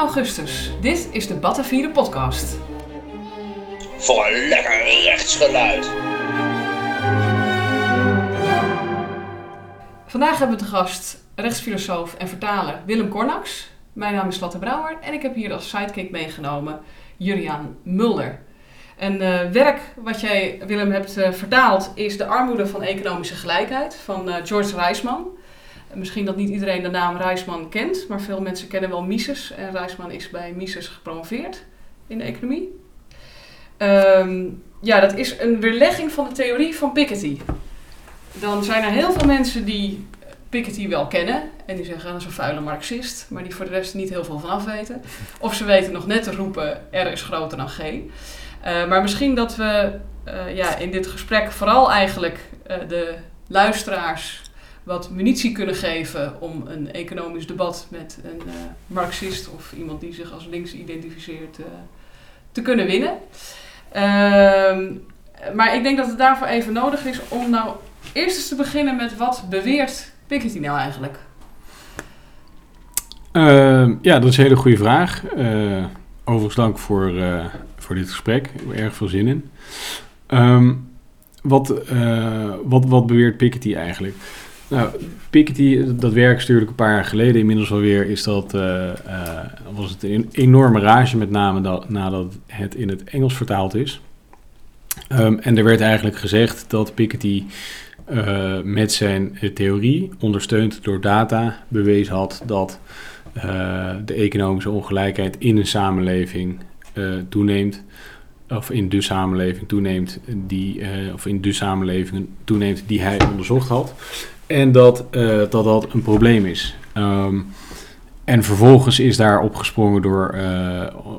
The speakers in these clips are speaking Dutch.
3 augustus. Dit is de Batavieren podcast. Voor een lekker rechtsgeluid. Vandaag hebben we te gast rechtsfilosoof en vertaler Willem Kornax. Mijn naam is Lotte Brouwer en ik heb hier als sidekick meegenomen Juriaan Mulder. Een eh, werk wat jij, Willem, hebt eh, vertaald is De armoede van economische gelijkheid van eh, George Reisman. Misschien dat niet iedereen de naam Reisman kent, maar veel mensen kennen wel Mises. En Reisman is bij Mises gepromoveerd in de economie. Ehm, ja, dat is een weerlegging van de theorie van Piketty. Dan zijn er heel veel mensen die Piketty wel kennen. En die zeggen, dat is een vuile marxist. Maar die voor de rest niet heel veel van af weten. Of ze weten nog net te roepen, R is groter dan G. Uh, maar misschien dat we uh, ja, in dit gesprek vooral eigenlijk uh, de luisteraars wat munitie kunnen geven om een economisch debat met een marxist of iemand die zich als links identificeert te kunnen winnen. Ehm, maar ik denk dat het daarvoor even nodig is om nou eerst eens te beginnen met wat beweert Piketty nou eigenlijk? Uh, ja, dat is een hele goede vraag. Uh, overigens dank voor, voor dit gesprek. Ik heb er erg veel zin in. Um, wat, wat, wat beweert Piketty eigenlijk? Nou, Piketty, dat werk stuurde ik een paar jaar geleden. Inmiddels alweer is dat, was het een enorme rage, met name dat, nadat het in het Engels vertaald is. Um, en er werd eigenlijk gezegd dat Piketty uh, met zijn theorie, ondersteund door data, bewezen had dat de economische ongelijkheid in een samenleving toeneemt. Of in de samenleving toeneemt, die, of in de samenleving toeneemt die hij onderzocht had. En dat dat, dat een probleem is. Um, en vervolgens is daar opgesprongen door,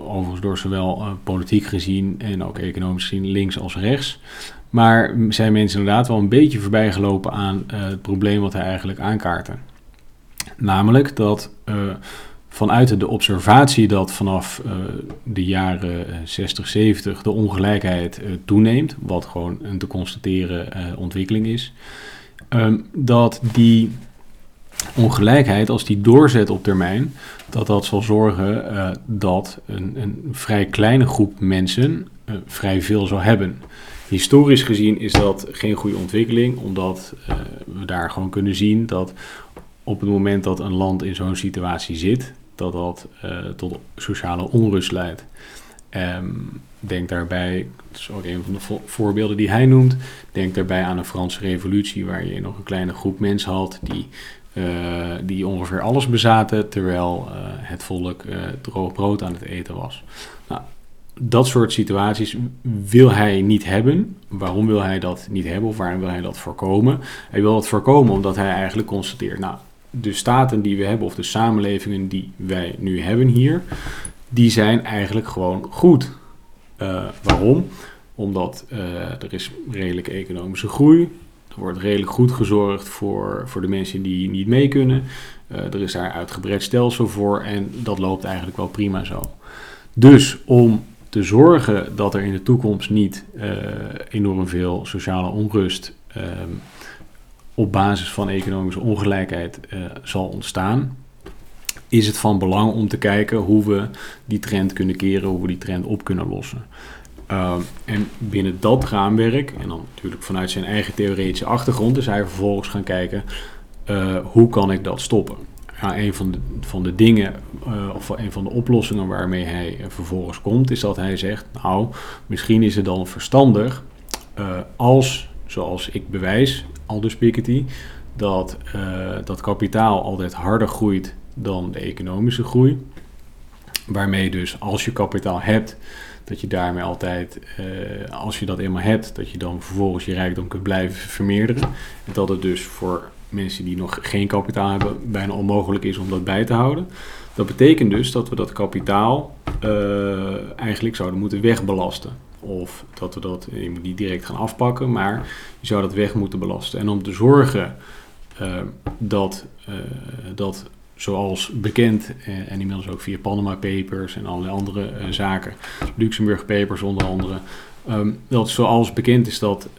overigens door zowel politiek gezien en ook economisch gezien links als rechts. Maar zijn mensen inderdaad wel een beetje voorbijgelopen aan uh, het probleem wat hij eigenlijk aankaartte. Namelijk dat vanuit de observatie dat vanaf de jaren 60, 70 de ongelijkheid toeneemt, wat gewoon een te constateren ontwikkeling is, um, dat die ongelijkheid, als die doorzet op termijn, dat dat zal zorgen dat een, een, vrij kleine groep mensen vrij veel zal hebben. Historisch gezien is dat geen goede ontwikkeling, omdat uh, we daar gewoon kunnen zien dat op het moment dat een land in zo'n situatie zit, dat dat tot sociale onrust leidt. Um, denk daarbij, dat is ook een van de vo voorbeelden die hij noemt, denk daarbij aan de Franse Revolutie, waar je nog een kleine groep mensen had die, uh, die ongeveer alles bezaten, terwijl het volk droog brood aan het eten was. Nou, dat soort situaties wil hij niet hebben. Waarom wil hij dat niet hebben of waarom wil hij dat voorkomen? Hij wil dat voorkomen omdat hij eigenlijk constateert, nou, de staten die we hebben of de samenlevingen die wij nu hebben hier, die zijn eigenlijk gewoon goed. Uh, waarom? Omdat uh, er is redelijke economische groei. Er wordt redelijk goed gezorgd voor, voor de mensen die niet mee kunnen. Uh, er is daar uitgebreid stelsel voor en dat loopt eigenlijk wel prima zo. Dus om te zorgen dat er in de toekomst niet enorm veel sociale onrust uh, op basis van economische ongelijkheid zal ontstaan, is het van belang om te kijken hoe we die trend kunnen keren, hoe we die trend op kunnen lossen. Ehm, en binnen dat raamwerk, en dan natuurlijk vanuit zijn eigen theoretische achtergrond, is hij vervolgens gaan kijken eh, hoe kan ik dat stoppen ja, een van de, van de dingen, uh, of een van de oplossingen waarmee hij uh, vervolgens komt, is dat hij zegt: Nou, misschien is het dan verstandig als, zoals ik bewijs, Aldous Piketty, dat, dat kapitaal altijd harder groeit dan de economische groei. Waarmee dus als je kapitaal hebt, dat je daarmee altijd, als je dat eenmaal hebt, dat je dan vervolgens je rijkdom kunt blijven vermeerderen. En dat het dus voor mensen die nog geen kapitaal hebben, bijna onmogelijk is om dat bij te houden. Dat betekent dus dat we dat kapitaal uh, eigenlijk zouden moeten wegbelasten. Of dat we dat, niet direct gaan afpakken, maar je zou dat weg moeten belasten. En om te zorgen uh, dat, dat, zoals bekend, en inmiddels ook via Panama Papers en allerlei andere zaken, Luxemburg Papers onder andere, um, dat zoals bekend is dat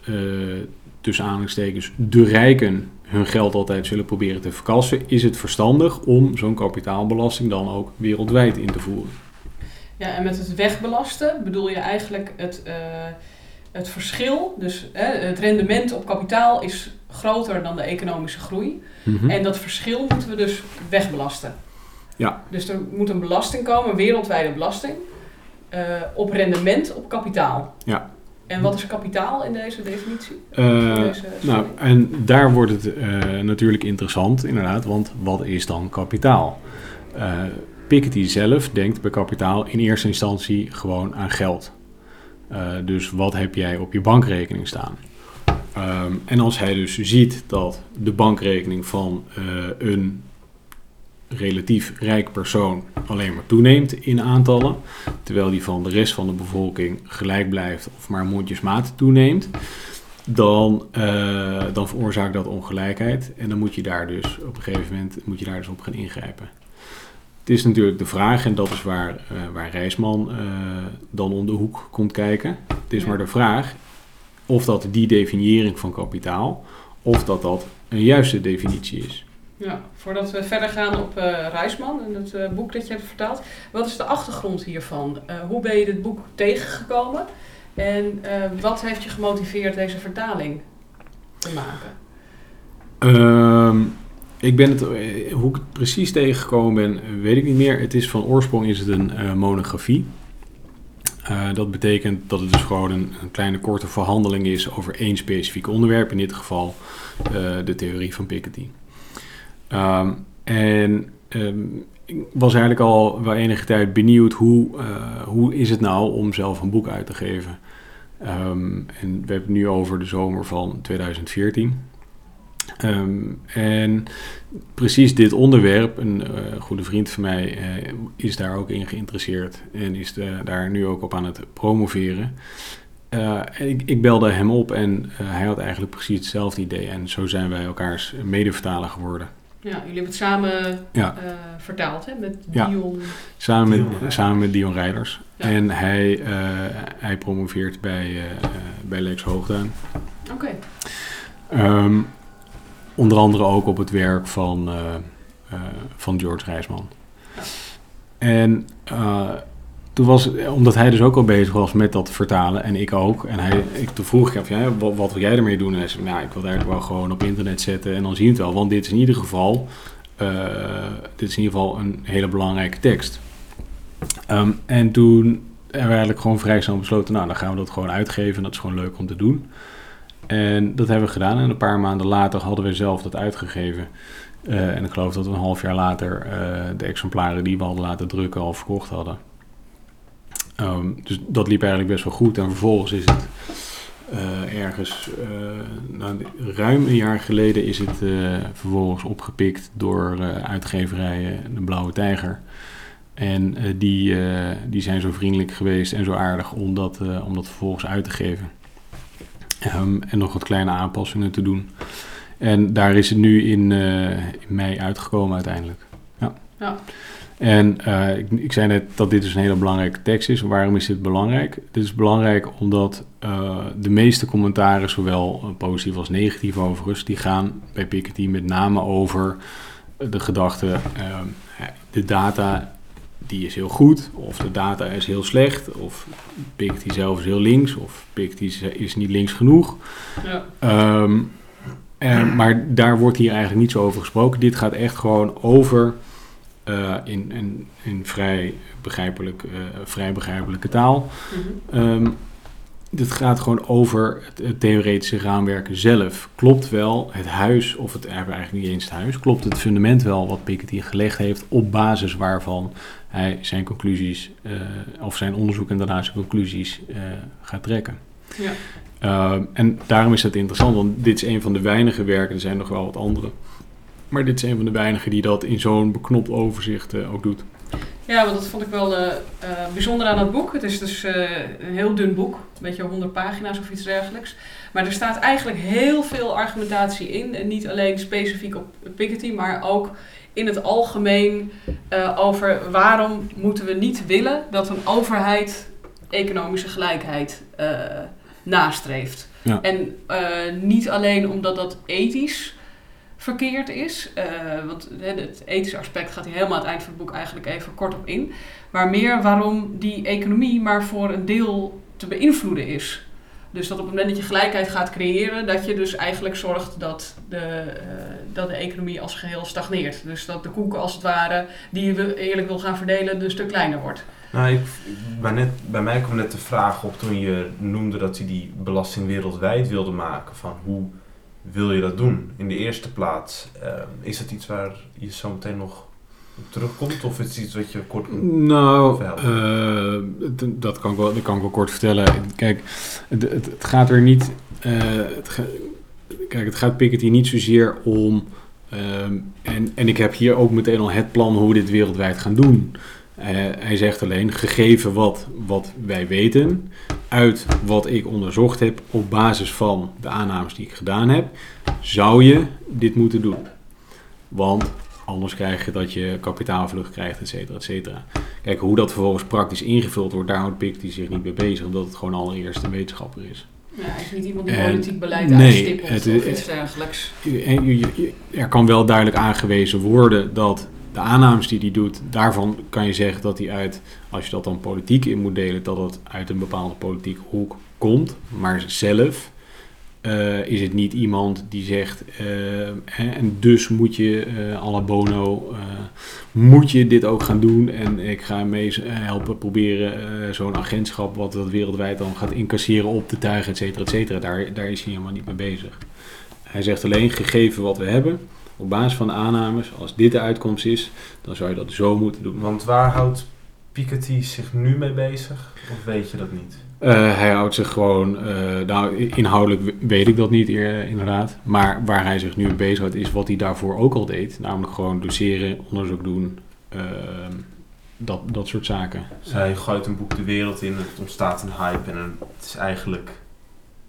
tussen aanhalingstekens de rijken hun geld altijd zullen proberen te verkassen, is het verstandig om zo'n kapitaalbelasting dan ook wereldwijd in te voeren. Ja, en met het wegbelasten bedoel je eigenlijk het, eh, het verschil. Dus het rendement op kapitaal is groter dan de economische groei. Mhm. En dat verschil moeten we dus wegbelasten. Ja. Dus er moet een belasting komen, een wereldwijde belasting, eh, op rendement op kapitaal. Ja. En wat is kapitaal in deze definitie? Eh, In deze nou, en daar wordt het eh, natuurlijk interessant, inderdaad, want wat is dan kapitaal? Piketty zelf denkt bij kapitaal in eerste instantie gewoon aan geld. Eh, dus wat heb jij op je bankrekening staan? Ehm, en als hij dus ziet dat de bankrekening van eh, een relatief rijk persoon alleen maar toeneemt in aantallen, terwijl die van de rest van de bevolking gelijk blijft of maar mondjesmaat toeneemt, dan, eh, dan veroorzaakt dat ongelijkheid. En dan moet je daar dus op een gegeven moment moet je daar dus op gaan ingrijpen. Het is natuurlijk de vraag, en dat is waar, eh, waar Rijsman eh, dan om de hoek komt kijken. Het is Ja. maar de vraag of dat die definiëring van kapitaal, of dat dat een juiste definitie is. Ja, voordat we verder gaan op eh Rijsman en het boek dat je hebt vertaald. Wat is de achtergrond hiervan? Hoe ben je dit boek tegengekomen? En wat heeft je gemotiveerd deze vertaling te maken? Ehm, ik ben het, eh, hoe ik het precies tegengekomen ben, weet ik niet meer. Het is van oorsprong is het een eh, monografie. Eh, dat betekent dat het dus gewoon een, kleine korte verhandeling is over één specifiek onderwerp. In dit geval de theorie van Piketty. Ehm, en ehm, ik was eigenlijk al wel enige tijd benieuwd hoe, hoe is het nou om zelf een boek uit te geven. Ehm, en we hebben het nu over de zomer van 2014. Ehm, en precies dit onderwerp, een eh, goede vriend van mij eh, is daar ook in geïnteresseerd en is eh, daar nu ook op aan het promoveren. Eh, en ik, ik belde hem op en eh, hij had eigenlijk precies hetzelfde idee en zo zijn wij elkaars medevertaler geworden. Ja, jullie hebben het samen Ja. eh, vertaald hè, met Ja. Dion. Samen Dion met, Rijders. samen met Dion Rijders. Ja. En hij, eh, hij promoveert bij, bij Lex Hoogduin. Oké, Ehm, onder andere ook op het werk van, eh, eh, van George Rijsman. En eh, toen was, omdat hij dus ook al bezig was met dat vertalen en ik ook. En hij, ik, toen vroeg ik ja, wat, wat wil jij ermee doen? En hij zei, nou, ik wil het eigenlijk wel gewoon op internet zetten en dan zien we het wel. Want dit is in ieder geval, dit is in ieder geval een hele belangrijke tekst. Ehm, en toen hebben we eigenlijk gewoon vrij snel besloten, nou, dan gaan we dat gewoon uitgeven. Dat is gewoon leuk om te doen. En dat hebben we gedaan. En een paar maanden later hadden we zelf dat uitgegeven. Eh, en ik geloof dat we een half jaar later eh, de exemplaren die we hadden laten drukken al verkocht hadden. Ehm, dus dat liep eigenlijk best wel goed. En vervolgens is het eh, ergens, nou, ruim een jaar geleden is het vervolgens opgepikt door uitgeverijen De Blauwe Tijger. En die, die zijn zo vriendelijk geweest en zo aardig om dat, om dat vervolgens uit te geven. Ehm, en nog wat kleine aanpassingen te doen. En daar is het nu in, eh, in mei uitgekomen uiteindelijk. Ja. Ja. En eh, ik, ik zei net dat dit dus een hele belangrijke tekst is. Waarom is dit belangrijk? Dit is belangrijk omdat eh, de meeste commentaren, zowel positief als negatief overigens, die gaan bij Piketty met name over de gedachte, ehm, de data die is heel goed, of de data is heel slecht, of Piketty zelf is heel links, of Piketty is, is niet links genoeg. ja. Ehm, en, maar daar wordt hier eigenlijk niet zo over gesproken. Dit gaat echt gewoon over, eh, in, in, in vrij, begrijpelijk, eh, vrij begrijpelijke taal. Ehm, dit gaat gewoon over het, het theoretische raamwerk zelf. Klopt wel het huis, of het eigenlijk niet eens het huis, klopt het fundament wel wat Piketty gelegd heeft, op basis waarvan hij zijn conclusies, eh, of zijn onderzoek en daarna zijn conclusies eh, gaat trekken. Ja. Ehm, en daarom is dat interessant, want dit is een van de weinige werken, er zijn nog wel wat andere. Maar dit is een van de weinigen die dat in zo'n beknopt overzicht eh, ook doet. Ja, want dat vond ik wel eh, eh, bijzonder aan het boek. Het is dus eh, een heel dun boek, een beetje 100 pagina's of iets dergelijks. Maar er staat eigenlijk heel veel argumentatie in. En niet alleen specifiek op Piketty, maar ook in het algemeen eh, over waarom moeten we niet willen dat een overheid economische gelijkheid eh, nastreeft. Ja. En eh, niet alleen omdat dat ethisch verkeerd is. Want het ethische aspect gaat hier helemaal aan het eind van het boek eigenlijk even kort op in. Maar meer waarom die economie maar voor een deel te beïnvloeden is. Dus dat op het moment dat je gelijkheid gaat creëren, dat je dus eigenlijk zorgt dat de, eh, dat de economie als geheel stagneert. Dus dat de koek als het ware, die je eerlijk wil gaan verdelen, dus te kleiner wordt. Nou, ik, bij, net, bij mij kwam net de vraag op toen je noemde dat hij die belasting wereldwijd wilde maken. Van hoe wil je dat doen? In de eerste plaats, eh, is dat iets waar je zo meteen nog terugkomt? Of is het iets wat je kort Nou, eh, dat, kan ik wel, dat kan ik wel kort vertellen. Kijk, het, het, het gaat er niet. eh, het ga- kijk, het gaat Piketty niet zozeer om. ehm, en, en ik heb hier ook meteen al het plan hoe we dit wereldwijd gaan doen. Eh, hij zegt alleen, gegeven wat, wat wij weten, uit wat ik onderzocht heb, op basis van de aannames die ik gedaan heb, zou je dit moeten doen. Want anders krijg je dat je kapitaalvlucht krijgt, et cetera, et cetera. Kijk, hoe dat vervolgens praktisch ingevuld wordt, daar houdt Piketty zich niet mee bezig, omdat het gewoon allereerst een wetenschapper is. Ja, hij is niet iemand die politiek beleid nee, uitstippelt het- of iets dergelijks. Er kan wel duidelijk aangewezen worden dat de aannames die hij doet, daarvan kan je zeggen dat hij uit, als je dat dan politiek in moet delen, dat het uit een bepaalde politieke hoek komt. Maar zelf eh, is het niet iemand die zegt, eh, en dus moet je la Bono, moet je dit ook gaan doen. En ik ga mee helpen proberen zo'n agentschap, wat dat wereldwijd dan gaat incasseren, op te tuigen, et cetera, et cetera. Daar, daar is hij helemaal niet mee bezig. Hij zegt alleen, gegeven wat we hebben, op basis van de aannames, als dit de uitkomst is, dan zou je dat zo moeten doen. Want waar houdt Piketty zich nu mee bezig? Of weet je dat niet? Eh, hij houdt zich gewoon, eh, nou inhoudelijk we- weet ik dat niet inderdaad, maar waar hij zich nu mee bezighoudt is wat hij daarvoor ook al deed. Namelijk gewoon doseren, onderzoek doen, ehm, dat, dat soort zaken. Zij gooit een boek de wereld in, het ontstaat een hype en het is eigenlijk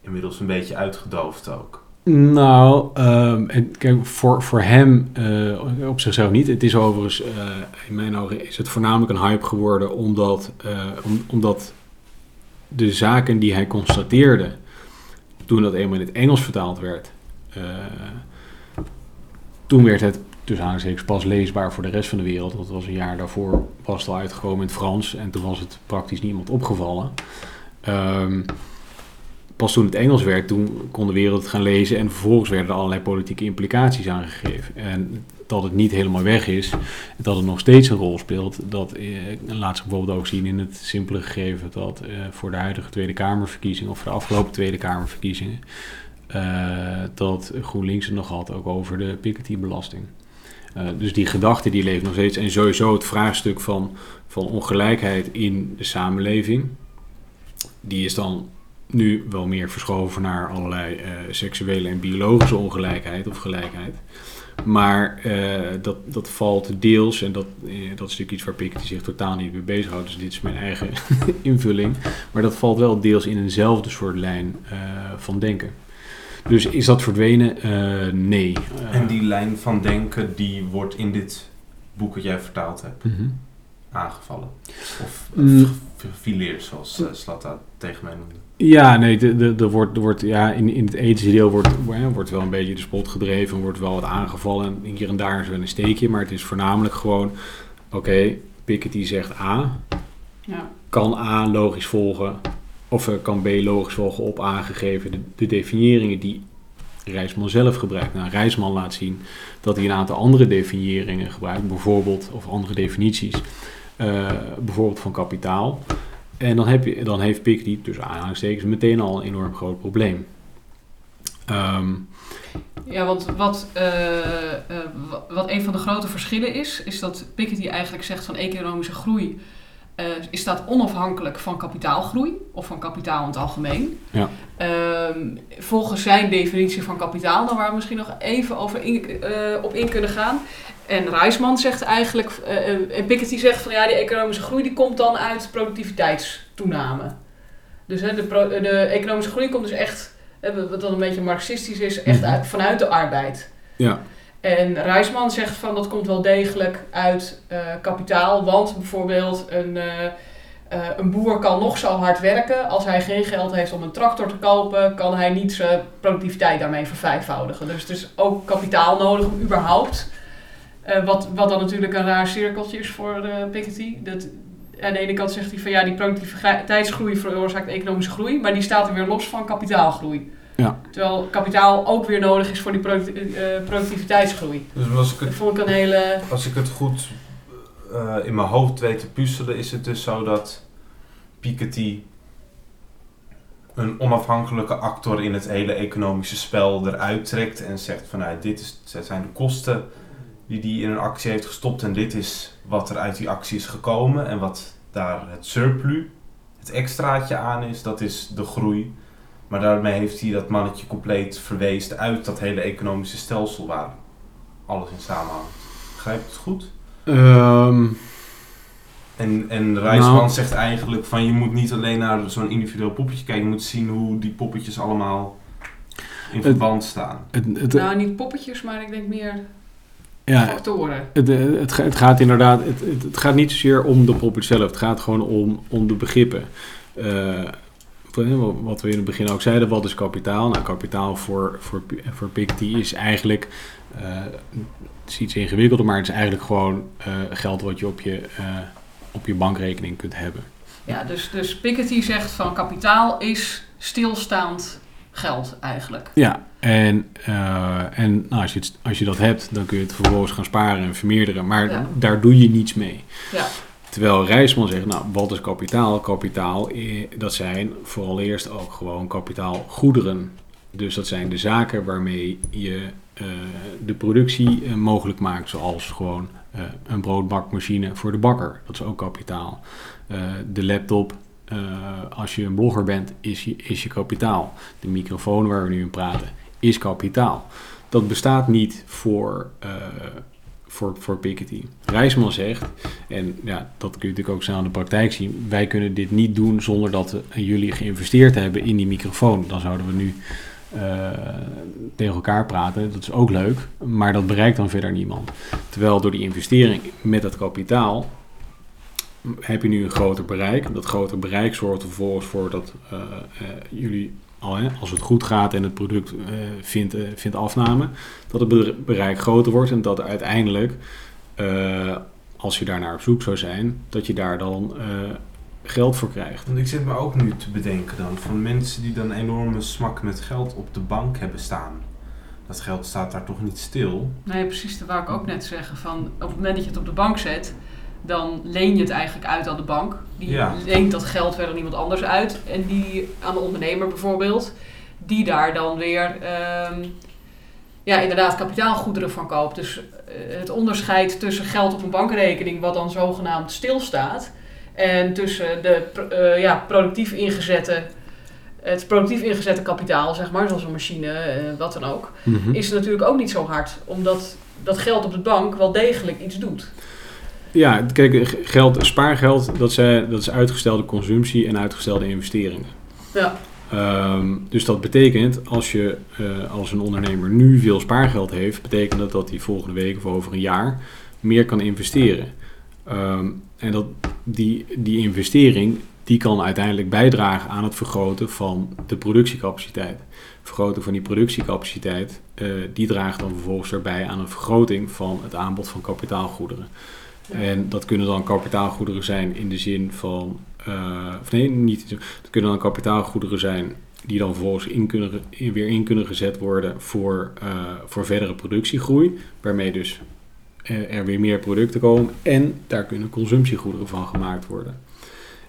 inmiddels een beetje uitgedoofd ook. Nou, ehm, en kijk, voor, voor hem eh, op zichzelf niet. Het is overigens, in mijn ogen, is het voornamelijk een hype geworden omdat, om- omdat de zaken die hij constateerde, toen dat eenmaal in het Engels vertaald werd, eh, toen werd het tussen aanhalingstekens pas leesbaar voor de rest van de wereld. Het was een jaar daarvoor het al uitgekomen in het Frans en toen was het praktisch niemand opgevallen. Ehm, pas toen het Engels werd, toen kon de wereld het gaan lezen en vervolgens werden er allerlei politieke implicaties aangegeven. En dat het niet helemaal weg is, dat het nog steeds een rol speelt, dat eh, laat zich bijvoorbeeld ook zien in het simpele gegeven dat eh, voor de huidige Tweede Kamerverkiezingen of voor de afgelopen Tweede Kamerverkiezingen, eh, dat GroenLinks het nog had ook over de Piketty-belasting. Eh, dus die gedachte die leeft nog steeds. En sowieso het vraagstuk van, van ongelijkheid in de samenleving, die is dan nu wel meer verschoven naar allerlei eh, seksuele en biologische ongelijkheid of gelijkheid. Maar eh, dat, dat valt deels, en dat, eh, dat is natuurlijk iets waar Piketty zich totaal niet mee bezighoudt, dus dit is mijn eigen invulling. Maar dat valt wel deels in eenzelfde soort lijn van denken. Dus is dat verdwenen? Nee. En die lijn van denken, die wordt in dit boek dat jij vertaald hebt mhm. aangevallen. Of Mm. mm. gefileerd, zoals Slatta tegen mij noemde. Ja, nee, de, de, de wordt, wordt, ja, in, in het ethische deel wordt, wordt wel een beetje de spot gedreven, wordt wel wat aangevallen. En hier en daar is wel een steekje, maar het is voornamelijk gewoon, oké, Piketty zegt A, Ja. kan A logisch volgen, of eh, kan B logisch volgen op aangegeven de, de definiëringen die Rijsman zelf gebruikt. Nou, Rijsman laat zien dat hij een aantal andere definiëringen gebruikt, bijvoorbeeld, of andere definities, eh, bijvoorbeeld van kapitaal. En dan, heb je, dan heeft Piketty, dus aanhalingstekens, meteen al een enorm groot probleem. Ehm, Ja, want wat, eh, eh, wa- wat een van de grote verschillen is, is dat Piketty eigenlijk zegt van economische groei eh, is staat onafhankelijk van kapitaalgroei of van kapitaal in het algemeen. Ja. Ehm, volgens zijn definitie van kapitaal, daar waar we misschien nog even over in, op in kunnen gaan. En Reisman zegt eigenlijk, eh, en Piketty zegt van ja, die economische groei die komt dan uit productiviteitstoename. Dus hè, de, pro- de economische groei komt dus echt, hè, wat dan een beetje marxistisch is, echt Mhm. uit, vanuit de arbeid. ja, En Reisman zegt van dat komt wel degelijk uit eh, kapitaal, want bijvoorbeeld een, eh, een boer kan nog zo hard werken. Als hij geen geld heeft om een tractor te kopen, kan hij niet zijn productiviteit daarmee vervijfvoudigen. Dus het is ook kapitaal nodig om überhaupt. Eh, wat, wat dan natuurlijk een raar cirkeltje is voor de Piketty. Dat, aan de ene kant zegt hij van ja, die productiviteitsgroei veroorzaakt economische groei, maar die staat er weer los van kapitaalgroei. Ja. Terwijl kapitaal ook weer nodig is voor die producti- eh, productiviteitsgroei. Dus als ik Dat het, vond ik een hele. als ik het goed eh, in mijn hoofd weet te puzzelen, is het dus zo dat Piketty een onafhankelijke actor in het hele economische spel eruit trekt en zegt van nou, dit, is, dit zijn de kosten die hij in een actie heeft gestopt en dit is wat er uit die actie is gekomen en wat daar het surplus, het extraatje aan is, dat is de groei. Maar daarmee heeft hij dat mannetje compleet verweest uit dat hele economische stelsel waar alles in samenhangt. Begrijp ik het goed? Ehm, En, en Rijsman Nou. zegt eigenlijk van je moet niet alleen naar zo'n individueel poppetje kijken, je moet zien hoe die poppetjes allemaal in Het- verband staan. het, het, Nou, niet poppetjes, maar ik denk meer ja, factoren. Het, eh, het, ga- het gaat inderdaad, het, het, gaat niet zozeer om de poppet zelf, het gaat gewoon om, om de begrippen. Eh, wat- we in het begin ook zeiden, wat is kapitaal? Nou, kapitaal voor, voor, voor is eigenlijk, eh, het is iets ingewikkelder, maar het is eigenlijk gewoon geld wat je op je, op je bankrekening kunt hebben. Ja, dus, dus Piketty zegt van kapitaal is stilstaand geld eigenlijk. Ja, en, eh, en nou, als, je het, als je dat hebt, dan kun je het vervolgens gaan sparen en vermeerderen, maar Ja. daar doe je niets mee. Ja. Terwijl Rijsman zegt, nou, wat is kapitaal? Kapitaal, dat zijn vooral eerst ook gewoon kapitaalgoederen. Dus dat zijn de zaken waarmee je eh, de productie eh, mogelijk maakt, zoals gewoon een broodbakmachine voor de bakker. Dat is ook kapitaal. De laptop, als je een blogger bent, is je, is je kapitaal. De microfoon waar we nu in praten, is kapitaal. Dat bestaat niet voor, eh, voor, voor Piketty. Rijsman zegt, en ja, dat kun je natuurlijk ook snel in de praktijk zien. Wij kunnen dit niet doen zonder dat jullie geïnvesteerd hebben in die microfoon. Dan zouden we nu eh, tegen elkaar praten. Dat is ook leuk, maar dat bereikt dan verder niemand. Terwijl door die investering met dat kapitaal heb je nu een groter bereik. Dat groter bereik zorgt er vervolgens voor dat eh, jullie, als het goed gaat en het product eh, vindt, eh, vindt afname, dat het be- bereik groter wordt en dat uiteindelijk, eh, als je daar naar op zoek zou zijn, dat je daar dan eh, geld voor krijgt. Want ik zit me ook nu te bedenken dan van mensen die dan enorme smak met geld op de bank hebben staan. Dat geld staat daar toch niet stil? Nee, precies, dat wou ik ook net zeggen. Van, op het moment dat je het op de bank zet, dan leen je het eigenlijk uit aan de bank. Die Ja. leent dat geld weer aan iemand anders uit. En die aan de ondernemer bijvoorbeeld, die daar dan weer ehm, ja, inderdaad kapitaalgoederen van koopt. Dus eh, het onderscheid tussen geld op een bankrekening, wat dan zogenaamd stilstaat, en tussen de eh, ja, productief ingezette, het productief ingezette kapitaal, zeg maar, zoals een machine, eh, wat dan ook is het natuurlijk ook niet zo hard. Omdat dat geld op de bank wel degelijk iets doet. Ja, kijk, geld, spaargeld, dat, zijn, dat is uitgestelde consumptie en uitgestelde investeringen. Ja. Ehm, dus dat betekent, als je eh, als een ondernemer nu veel spaargeld heeft, betekent dat dat hij volgende week of over een jaar meer kan investeren. Ehm, en dat die, die investering, die kan uiteindelijk bijdragen aan het vergroten van de productiecapaciteit. Vergroten van die productiecapaciteit, eh, die draagt dan vervolgens erbij aan een vergroting van het aanbod van kapitaalgoederen. En dat kunnen dan kapitaalgoederen zijn in de zin van, eh, of nee, niet. Het kunnen dan kapitaalgoederen zijn die dan vervolgens in kunnen, weer in kunnen gezet worden voor, eh, voor verdere productiegroei. Waarmee dus eh, er weer meer producten komen. En daar kunnen consumptiegoederen van gemaakt worden.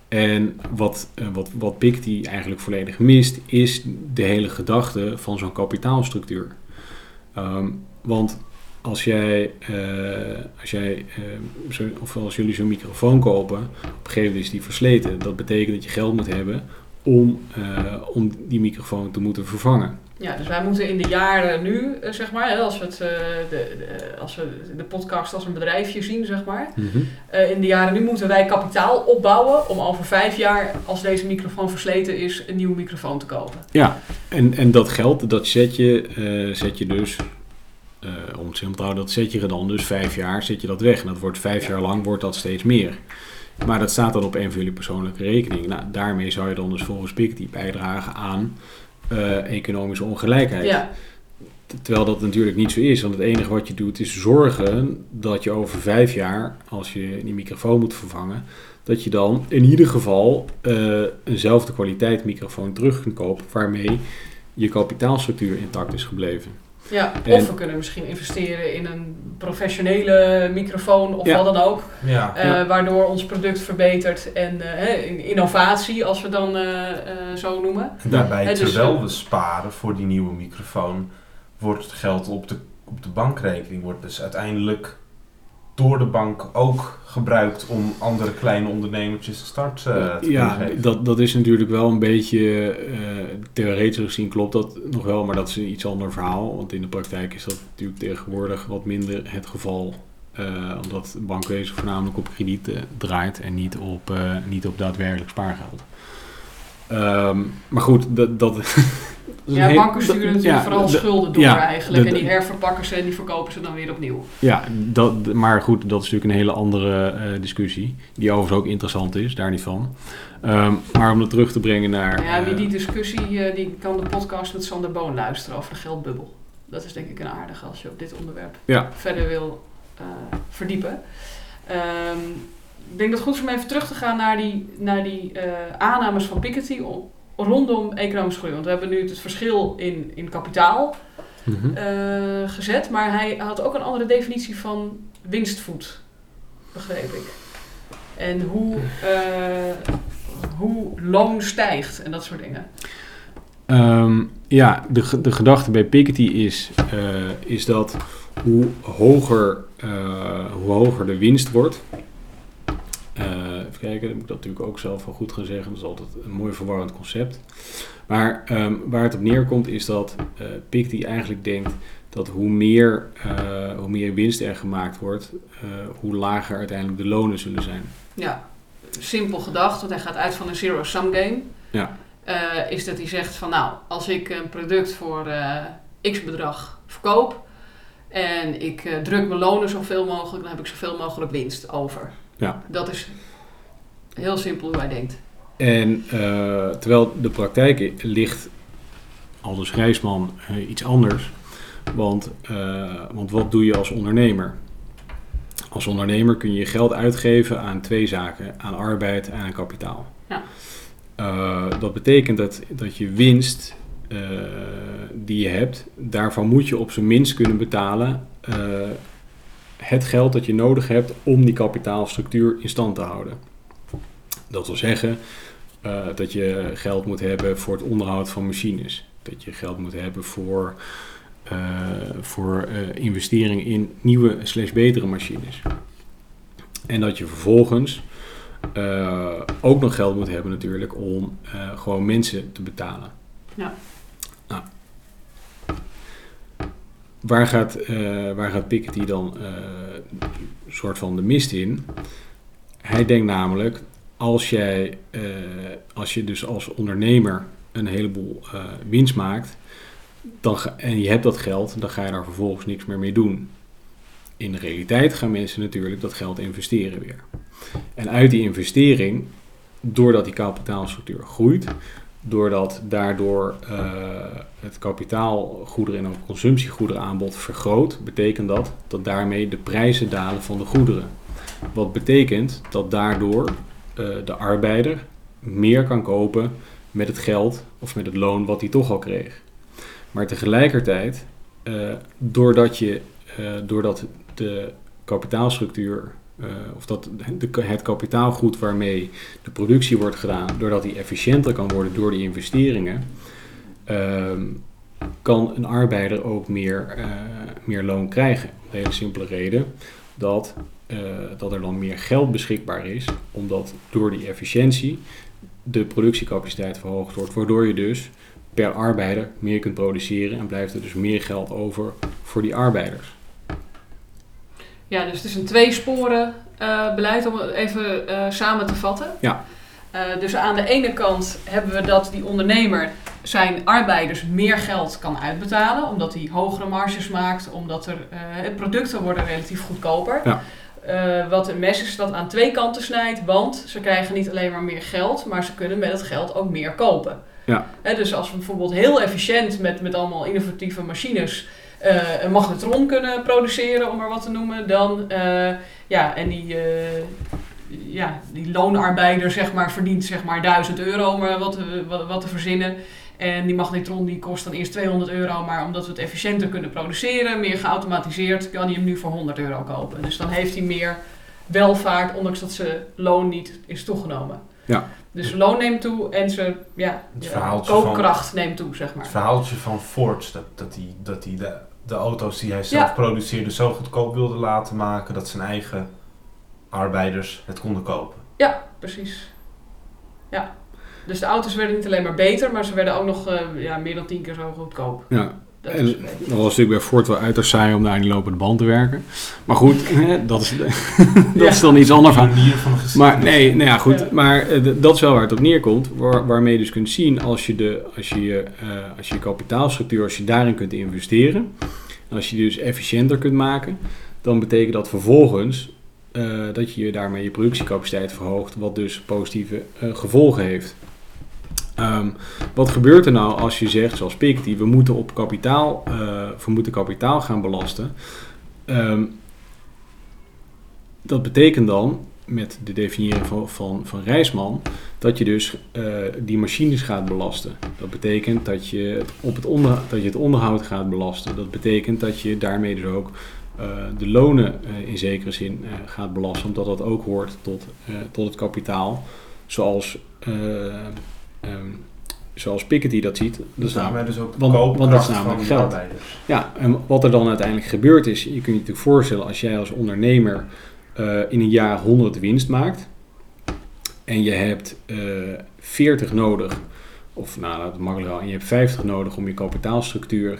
En wat, wat, wat Piketty eigenlijk volledig mist, is de hele gedachte van zo'n kapitaalstructuur. Ehm, want als jij, eh, als jij eh, zo, of als jullie zo'n microfoon kopen, op een gegeven moment is die versleten. Dat betekent dat je geld moet hebben om, eh, om die microfoon te moeten vervangen. Ja, dus wij moeten in de jaren nu, zeg maar, als we, het, de, de- als we de podcast als een bedrijfje zien, zeg maar. eh, in de jaren nu moeten wij kapitaal opbouwen om over vijf jaar, als deze microfoon versleten is, een nieuwe microfoon te kopen. Ja, en, en dat geld, dat zet je, zet je dus, eh, om het simpel te houden, dat zet je er dan dus vijf jaar, zet je dat weg. En dat wordt vijf jaar lang, wordt dat steeds meer. Maar dat staat dan op een van jullie persoonlijke rekeningen. Nou, daarmee zou je dan dus volgens Piketty bijdragen aan eh, economische ongelijkheid. Ja, Terwijl dat natuurlijk niet zo is, want het enige wat je doet is zorgen dat je over vijf jaar, als je die microfoon moet vervangen, dat je dan in ieder geval eh, eenzelfde kwaliteit microfoon terug kunt kopen, waarmee je kapitaalstructuur intact is gebleven. Ja. En- of we kunnen misschien investeren in een professionele microfoon of Ja. wat dan ook. Ja. eh, Ja. Waardoor ons product verbetert en eh, in- innovatie, als we dan eh, eh, zo noemen. En daarbij, dus, terwijl we sparen voor die nieuwe microfoon, wordt het geld op de, op de bankrekening wordt dus uiteindelijk door de bank ook gebruikt om andere kleine ondernemertjes een start eh, te ja, kunnen geven. dat, dat is natuurlijk wel een beetje, eh, theoretisch gezien klopt dat nog wel, maar dat is een iets ander verhaal. Want in de praktijk is dat natuurlijk tegenwoordig wat minder het geval. eh, omdat het bankwezen voornamelijk op kredieten draait en niet op, niet op daadwerkelijk spaargeld. Ehm, maar goed, dat... dat, Ja, banken sturen natuurlijk ja, vooral schulden door ja, eigenlijk. en die herverpakken ze en die verkopen ze dan weer opnieuw. Ja, dat, maar goed, dat is natuurlijk een hele andere eh, discussie. Die overigens ook interessant is, daar niet van. Ehm, maar om dat terug te brengen naar... ja, wie eh, die discussie, eh, die kan de podcast met Sander Boon luisteren over de geldbubbel. Dat is denk ik een aardige als je op dit onderwerp Ja. verder wil verdiepen. Ehm, ik denk dat het goed is om even terug te gaan naar die, naar die eh, aannames van Piketty rondom economische groei. Want we hebben nu het verschil in, in kapitaal mhm. eh, gezet, maar hij had ook een andere definitie van winstvoet, begreep ik. En hoe, eh, hoe loon stijgt en dat soort dingen. Ehm, ja, de, de gedachte bij Piketty is, is dat hoe hoger, hoe hoger de winst wordt. Eh, even kijken, dan moet ik dat natuurlijk ook zelf wel goed gaan zeggen. Dat is altijd een mooi verwarrend concept. Maar ehm, waar het op neerkomt is dat eh Piketty eigenlijk denkt dat hoe meer, eh, hoe meer winst er gemaakt wordt, hoe lager uiteindelijk de lonen zullen zijn. Ja, simpel gedacht, want hij gaat uit van een zero-sum game. Ja. Is dat hij zegt van nou, als ik een product voor x bedrag verkoop en ik druk mijn lonen zoveel mogelijk, dan heb ik zoveel mogelijk winst over. Ja. Dat is heel simpel hoe hij denkt. En eh, terwijl de praktijk ligt, Aldus Grijsman, eh, iets anders. Want, eh, want wat doe je als ondernemer? Als ondernemer kun je je geld uitgeven aan twee zaken. Aan arbeid en aan kapitaal. Ja. Dat betekent dat, dat je winst die je hebt, daarvan moet je op zijn minst kunnen betalen het geld dat je nodig hebt om die kapitaalstructuur in stand te houden. Dat wil zeggen eh, dat je geld moet hebben voor het onderhoud van machines. Dat je geld moet hebben voor, eh, voor eh, investeringen in nieuwe slash betere machines. En dat je vervolgens ook nog geld moet hebben natuurlijk om gewoon mensen te betalen. Nou, waar gaat, eh waar gaat Piketty dan eh, een soort van de mist in? Hij denkt namelijk, als, jij, eh, als je dus als ondernemer een heleboel eh, winst maakt dan en je hebt dat geld, dan ga je daar vervolgens niks meer mee doen. In de realiteit gaan mensen natuurlijk dat geld investeren weer. En uit die investering, doordat die kapitaalstructuur groeit, doordat daardoor eh, het kapitaalgoederen en ook consumptiegoederenaanbod vergroot, betekent dat dat daarmee de prijzen dalen van de goederen. Wat betekent dat daardoor eh, de arbeider meer kan kopen met het geld of met het loon wat hij toch al kreeg. Maar tegelijkertijd, eh, doordat, je, doordat de kapitaalstructuur, eh, of dat het kapitaalgoed waarmee de productie wordt gedaan, doordat die efficiënter kan worden door die investeringen, ehm, kan een arbeider ook meer, eh, meer loon krijgen. Om de hele simpele reden dat, eh, dat er dan meer geld beschikbaar is, omdat door die efficiëntie de productiecapaciteit verhoogd wordt, waardoor je dus per arbeider meer kunt produceren en blijft er dus meer geld over voor die arbeiders. Ja, dus het is een tweesporen eh beleid om het even eh, samen te vatten. Ja. Eh, dus aan de ene kant hebben we dat die ondernemer zijn arbeiders meer geld kan uitbetalen, omdat hij hogere marges maakt, omdat er producten worden relatief goedkoper. Ja. wat een mes is dat aan twee kanten snijdt, want ze krijgen niet alleen maar meer geld, maar ze kunnen met het geld ook meer kopen. Ja. Dus als we bijvoorbeeld heel efficiënt met, met allemaal innovatieve machines eh, een magnetron kunnen produceren, om maar wat te noemen, dan eh, ja, en die, eh, ja, die loonarbeider zeg maar, verdient zeg maar 1000 euro om maar wat, te- wat, wat te verzinnen. En die magnetron die kost dan eerst 200 euro, maar omdat we het efficiënter kunnen produceren, meer geautomatiseerd, kan hij hem nu voor 100 euro kopen. Dus dan heeft hij meer welvaart, ondanks dat zijn loon niet is toegenomen. Ja. Dus loon neemt toe en zijn ja, koopkracht neemt toe, zeg maar. Het verhaaltje van Ford, dat, dat hij dat die de, de auto's die hij zelf Ja. produceerde zo goedkoop wilde laten maken dat zijn eigen arbeiders het konden kopen. Ja, precies. Ja. Dus de auto's werden niet alleen maar beter, maar ze werden ook nog eh, ja, meer dan tien keer zo goedkoop. Ja, Dat En- is een beetje- dat was natuurlijk bij Ford wel uiterst saai om daar aan die lopende band te werken. Maar goed, hè, dat, is, dat is dan iets anders aan. Maar nee, nou ja, goed. Ja. Maar eh, dat is wel waar het op neerkomt. Waar, waarmee je dus kunt zien als je, de, als, je, eh, als je je kapitaalstructuur, als je daarin kunt investeren. En als je die dus efficiënter kunt maken. Dan betekent dat vervolgens eh, dat je daarmee je productiecapaciteit verhoogt. Wat dus positieve eh, gevolgen heeft. Ehm, wat gebeurt er nou als je zegt, zoals Piketty, we moeten op kapitaal, eh, we kapitaal gaan belasten? Ehm, dat betekent dan, met de definiëring van, van, van Rijsman, dat je dus eh, die machines gaat belasten. Dat betekent dat je, het op het onder, dat je het onderhoud gaat belasten. Dat betekent dat je daarmee dus ook eh, de lonen in zekere zin gaat belasten, omdat dat ook hoort tot, tot het kapitaal. Zoals, eh, ehm, zoals Piketty dat ziet. Dat Dus daarmee dus ook de want- want dat is namelijk geld. arbeiders. ja, en wat er dan uiteindelijk gebeurt is, je kunt je natuurlijk voorstellen als jij als ondernemer eh, in een jaar 100 winst maakt en je hebt eh 40 nodig, of nou laat het makkelijk houden, en je hebt 50 nodig om je kapitaalstructuur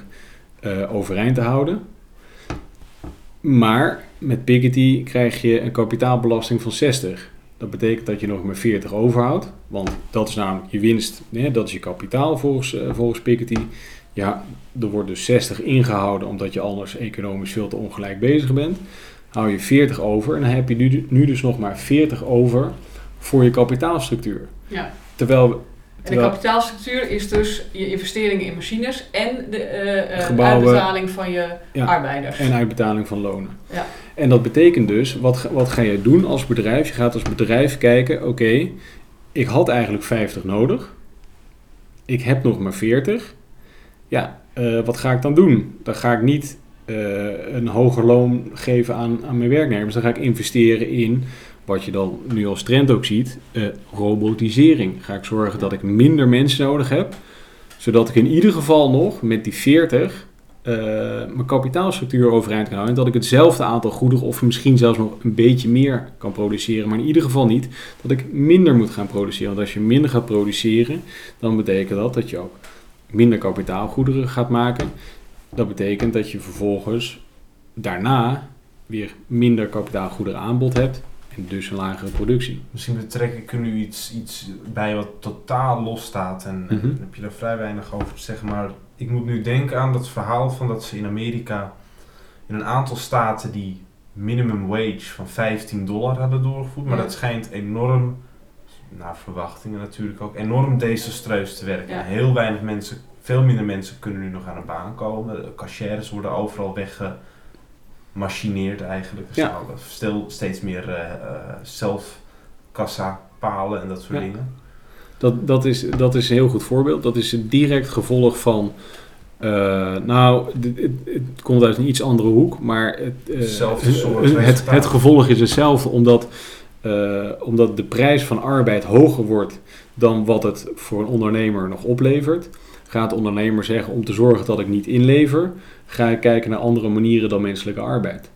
eh, overeind te houden. Maar met Piketty krijg je een kapitaalbelasting van 60. Dat betekent dat je nog maar 40 overhoudt. Want dat is namelijk je winst, hè, dat is je kapitaal volgens, eh, volgens Piketty. Ja, er wordt dus 60 ingehouden omdat je anders economisch veel te ongelijk bezig bent. Hou je 40 over en dan heb je nu, nu dus nog maar 40 over voor je kapitaalstructuur. ja. Terwijl, En de kapitaalstructuur is dus je investeringen in machines en de eh, eh, Gebouwen. uitbetaling van je Ja. arbeiders. en uitbetaling van lonen. Ja. En dat betekent dus, wat, ga- wat ga je doen als bedrijf? Je gaat als bedrijf kijken, oké, ik had eigenlijk 50 nodig. Ik heb nog maar 40. Ja, eh, wat ga ik dan doen? Dan ga ik niet een hoger loon geven aan, aan mijn werknemers. Dan ga ik investeren in, wat je dan nu als trend ook ziet, eh, robotisering. Ga ik zorgen dat ik minder mensen nodig heb. Zodat ik in ieder geval nog met die 40 eh, mijn kapitaalstructuur overeind kan houden. En dat ik hetzelfde aantal goederen of misschien zelfs nog een beetje meer kan produceren. Maar in ieder geval niet dat ik minder moet gaan produceren. Want als je minder gaat produceren, dan betekent dat dat je ook minder kapitaalgoederen gaat maken. Dat betekent dat je vervolgens daarna weer minder kapitaalgoederen aanbod hebt. En dus een lagere productie. Misschien betrek ik er nu iets, iets bij wat totaal los staat en eh, Mhm. daar heb je er vrij weinig over te zeggen. Maar ik moet nu denken aan dat verhaal van dat ze in Amerika in een aantal staten die minimum wage van 15 dollar hadden doorgevoerd. Maar Ja. dat schijnt enorm, naar verwachtingen natuurlijk ook, enorm desastreus te werken. Ja. Heel weinig mensen, veel minder mensen kunnen nu nog aan een baan komen. De cashiers worden overal weggemachineerd eigenlijk. Ja. stel, steeds meer eh, zelfkassa palen en dat soort Ja. dingen. Dat, dat, is, dat is een heel goed voorbeeld. Dat is een direct gevolg van. eh, nou, het, het komt uit een iets andere hoek, maar het, soort het, het, gevolg is hetzelfde, omdat, omdat de prijs van arbeid hoger wordt dan wat het voor een ondernemer nog oplevert. Gaat de ondernemer zeggen om te zorgen dat ik niet inlever, ga ik kijken naar andere manieren dan menselijke arbeid.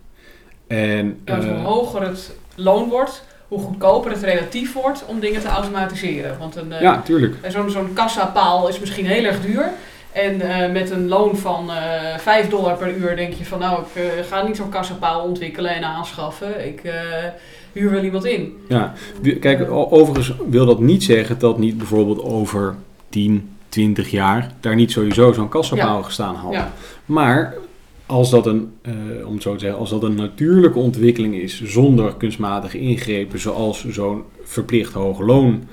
En, Ja, dus hoe eh, hoger het loon wordt, hoe goedkoper het relatief wordt om dingen te automatiseren. Want een, eh, ja, tuurlijk. Zo'n zo'n kassapaal is misschien heel erg duur. En eh, met een loon van eh 5 dollar per uur denk je van nou, ik ga niet zo'n kassapaal ontwikkelen en aanschaffen. Ik huur wel iemand in. Ja, kijk, overigens wil dat niet zeggen dat niet bijvoorbeeld over 10, 20 jaar daar niet sowieso zo'n kassapaal gestaan had. Ja. Maar als dat een, eh, om het zo te zeggen, als dat een natuurlijke ontwikkeling is zonder kunstmatige ingrepen, zoals zo'n verplicht hoog loon,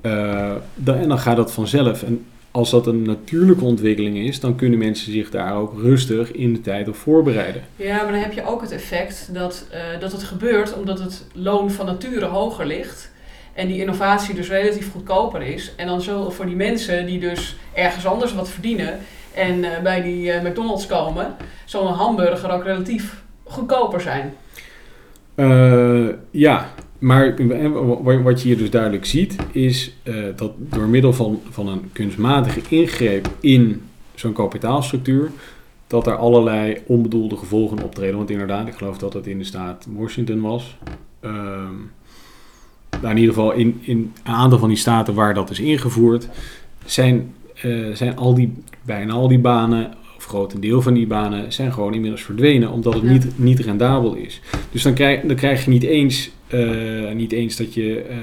eh, dan, en dan gaat dat vanzelf. En als dat een natuurlijke ontwikkeling is, dan kunnen mensen zich daar ook rustig in de tijd op voorbereiden. Ja, maar dan heb je ook het effect dat, eh, dat het gebeurt omdat het loon van nature hoger ligt. En die innovatie dus relatief goedkoper is. En dan zullen voor die mensen die dus ergens anders wat verdienen en eh, bij die eh, McDonald's komen, zal een hamburger ook relatief goedkoper zijn. Eh, ja, maar wa- wat je hier dus duidelijk ziet, is dat door middel van, van een kunstmatige ingreep in zo'n kapitaalstructuur, dat er allerlei onbedoelde gevolgen optreden. Want inderdaad, ik geloof dat het in de staat Washington was. Ehm, nou, in ieder geval in, in een aantal van die staten waar dat is ingevoerd, zijn, eh, zijn al die, bijna al die banen, of grotendeel van die banen, zijn gewoon inmiddels verdwenen, omdat het Ja. niet, niet rendabel is. Dus dan krijg, dan krijg je niet eens, eh, niet eens dat, je, eh,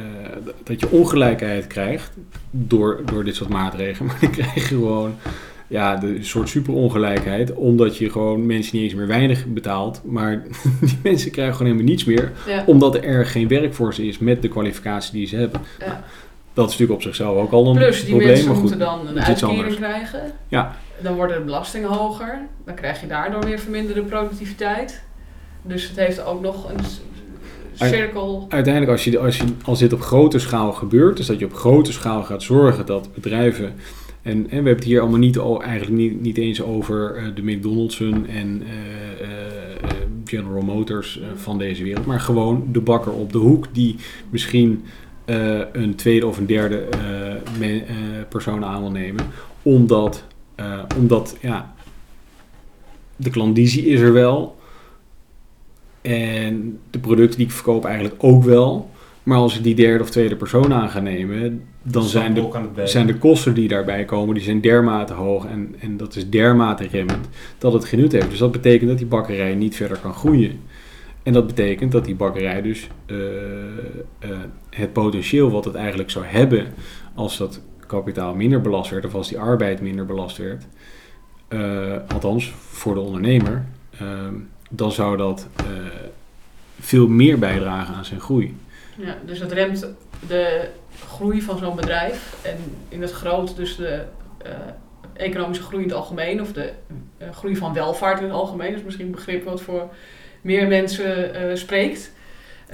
dat je ongelijkheid krijgt door, door dit soort maatregelen, maar dan krijg je gewoon ja, de een soort superongelijkheid, omdat je gewoon mensen niet eens meer weinig betaalt, maar die mensen krijgen gewoon helemaal niets meer, Ja. omdat er geen werk voor ze is met de kwalificatie die ze hebben. Ja. Dat is natuurlijk op zichzelf ook al een Plus die probleem, mensen maar goed. moeten dan een uitkering krijgen. Ja. Dan worden de belastingen hoger. Dan krijg je daardoor weer verminderde productiviteit. Dus het heeft ook nog een cirkel. Uiteindelijk, als, je, als, je, als dit op grote schaal gebeurt, dus dat je op grote schaal gaat zorgen dat bedrijven. En, en we hebben het hier allemaal niet, al, eigenlijk niet, eens over eh, de McDonald's'en en eh, eh, General Motors van deze wereld, maar gewoon de bakker op de hoek die misschien een tweede of een derde persoon aan wil nemen, omdat, omdat ja, de klandizie is er wel. En de producten die ik verkoop eigenlijk ook wel. Maar als ik die derde of tweede persoon aan ga nemen, dan zijn de, zijn de kosten die daarbij komen, die zijn dermate hoog en, en dat is dermate remmend dat het geen nut heeft. Dus dat betekent dat die bakkerij niet verder kan groeien. En dat betekent dat die bakkerij dus eh, eh, het potentieel wat het eigenlijk zou hebben als dat kapitaal minder belast werd of als die arbeid minder belast werd, eh, althans voor de ondernemer, ehm, dan zou dat eh, veel meer bijdragen aan zijn groei. Ja, dus het remt de groei van zo'n bedrijf. En in het groot dus de eh, economische groei in het algemeen. Of de eh, groei van welvaart in het algemeen. Dat is misschien een begrip wat voor meer mensen eh, spreekt.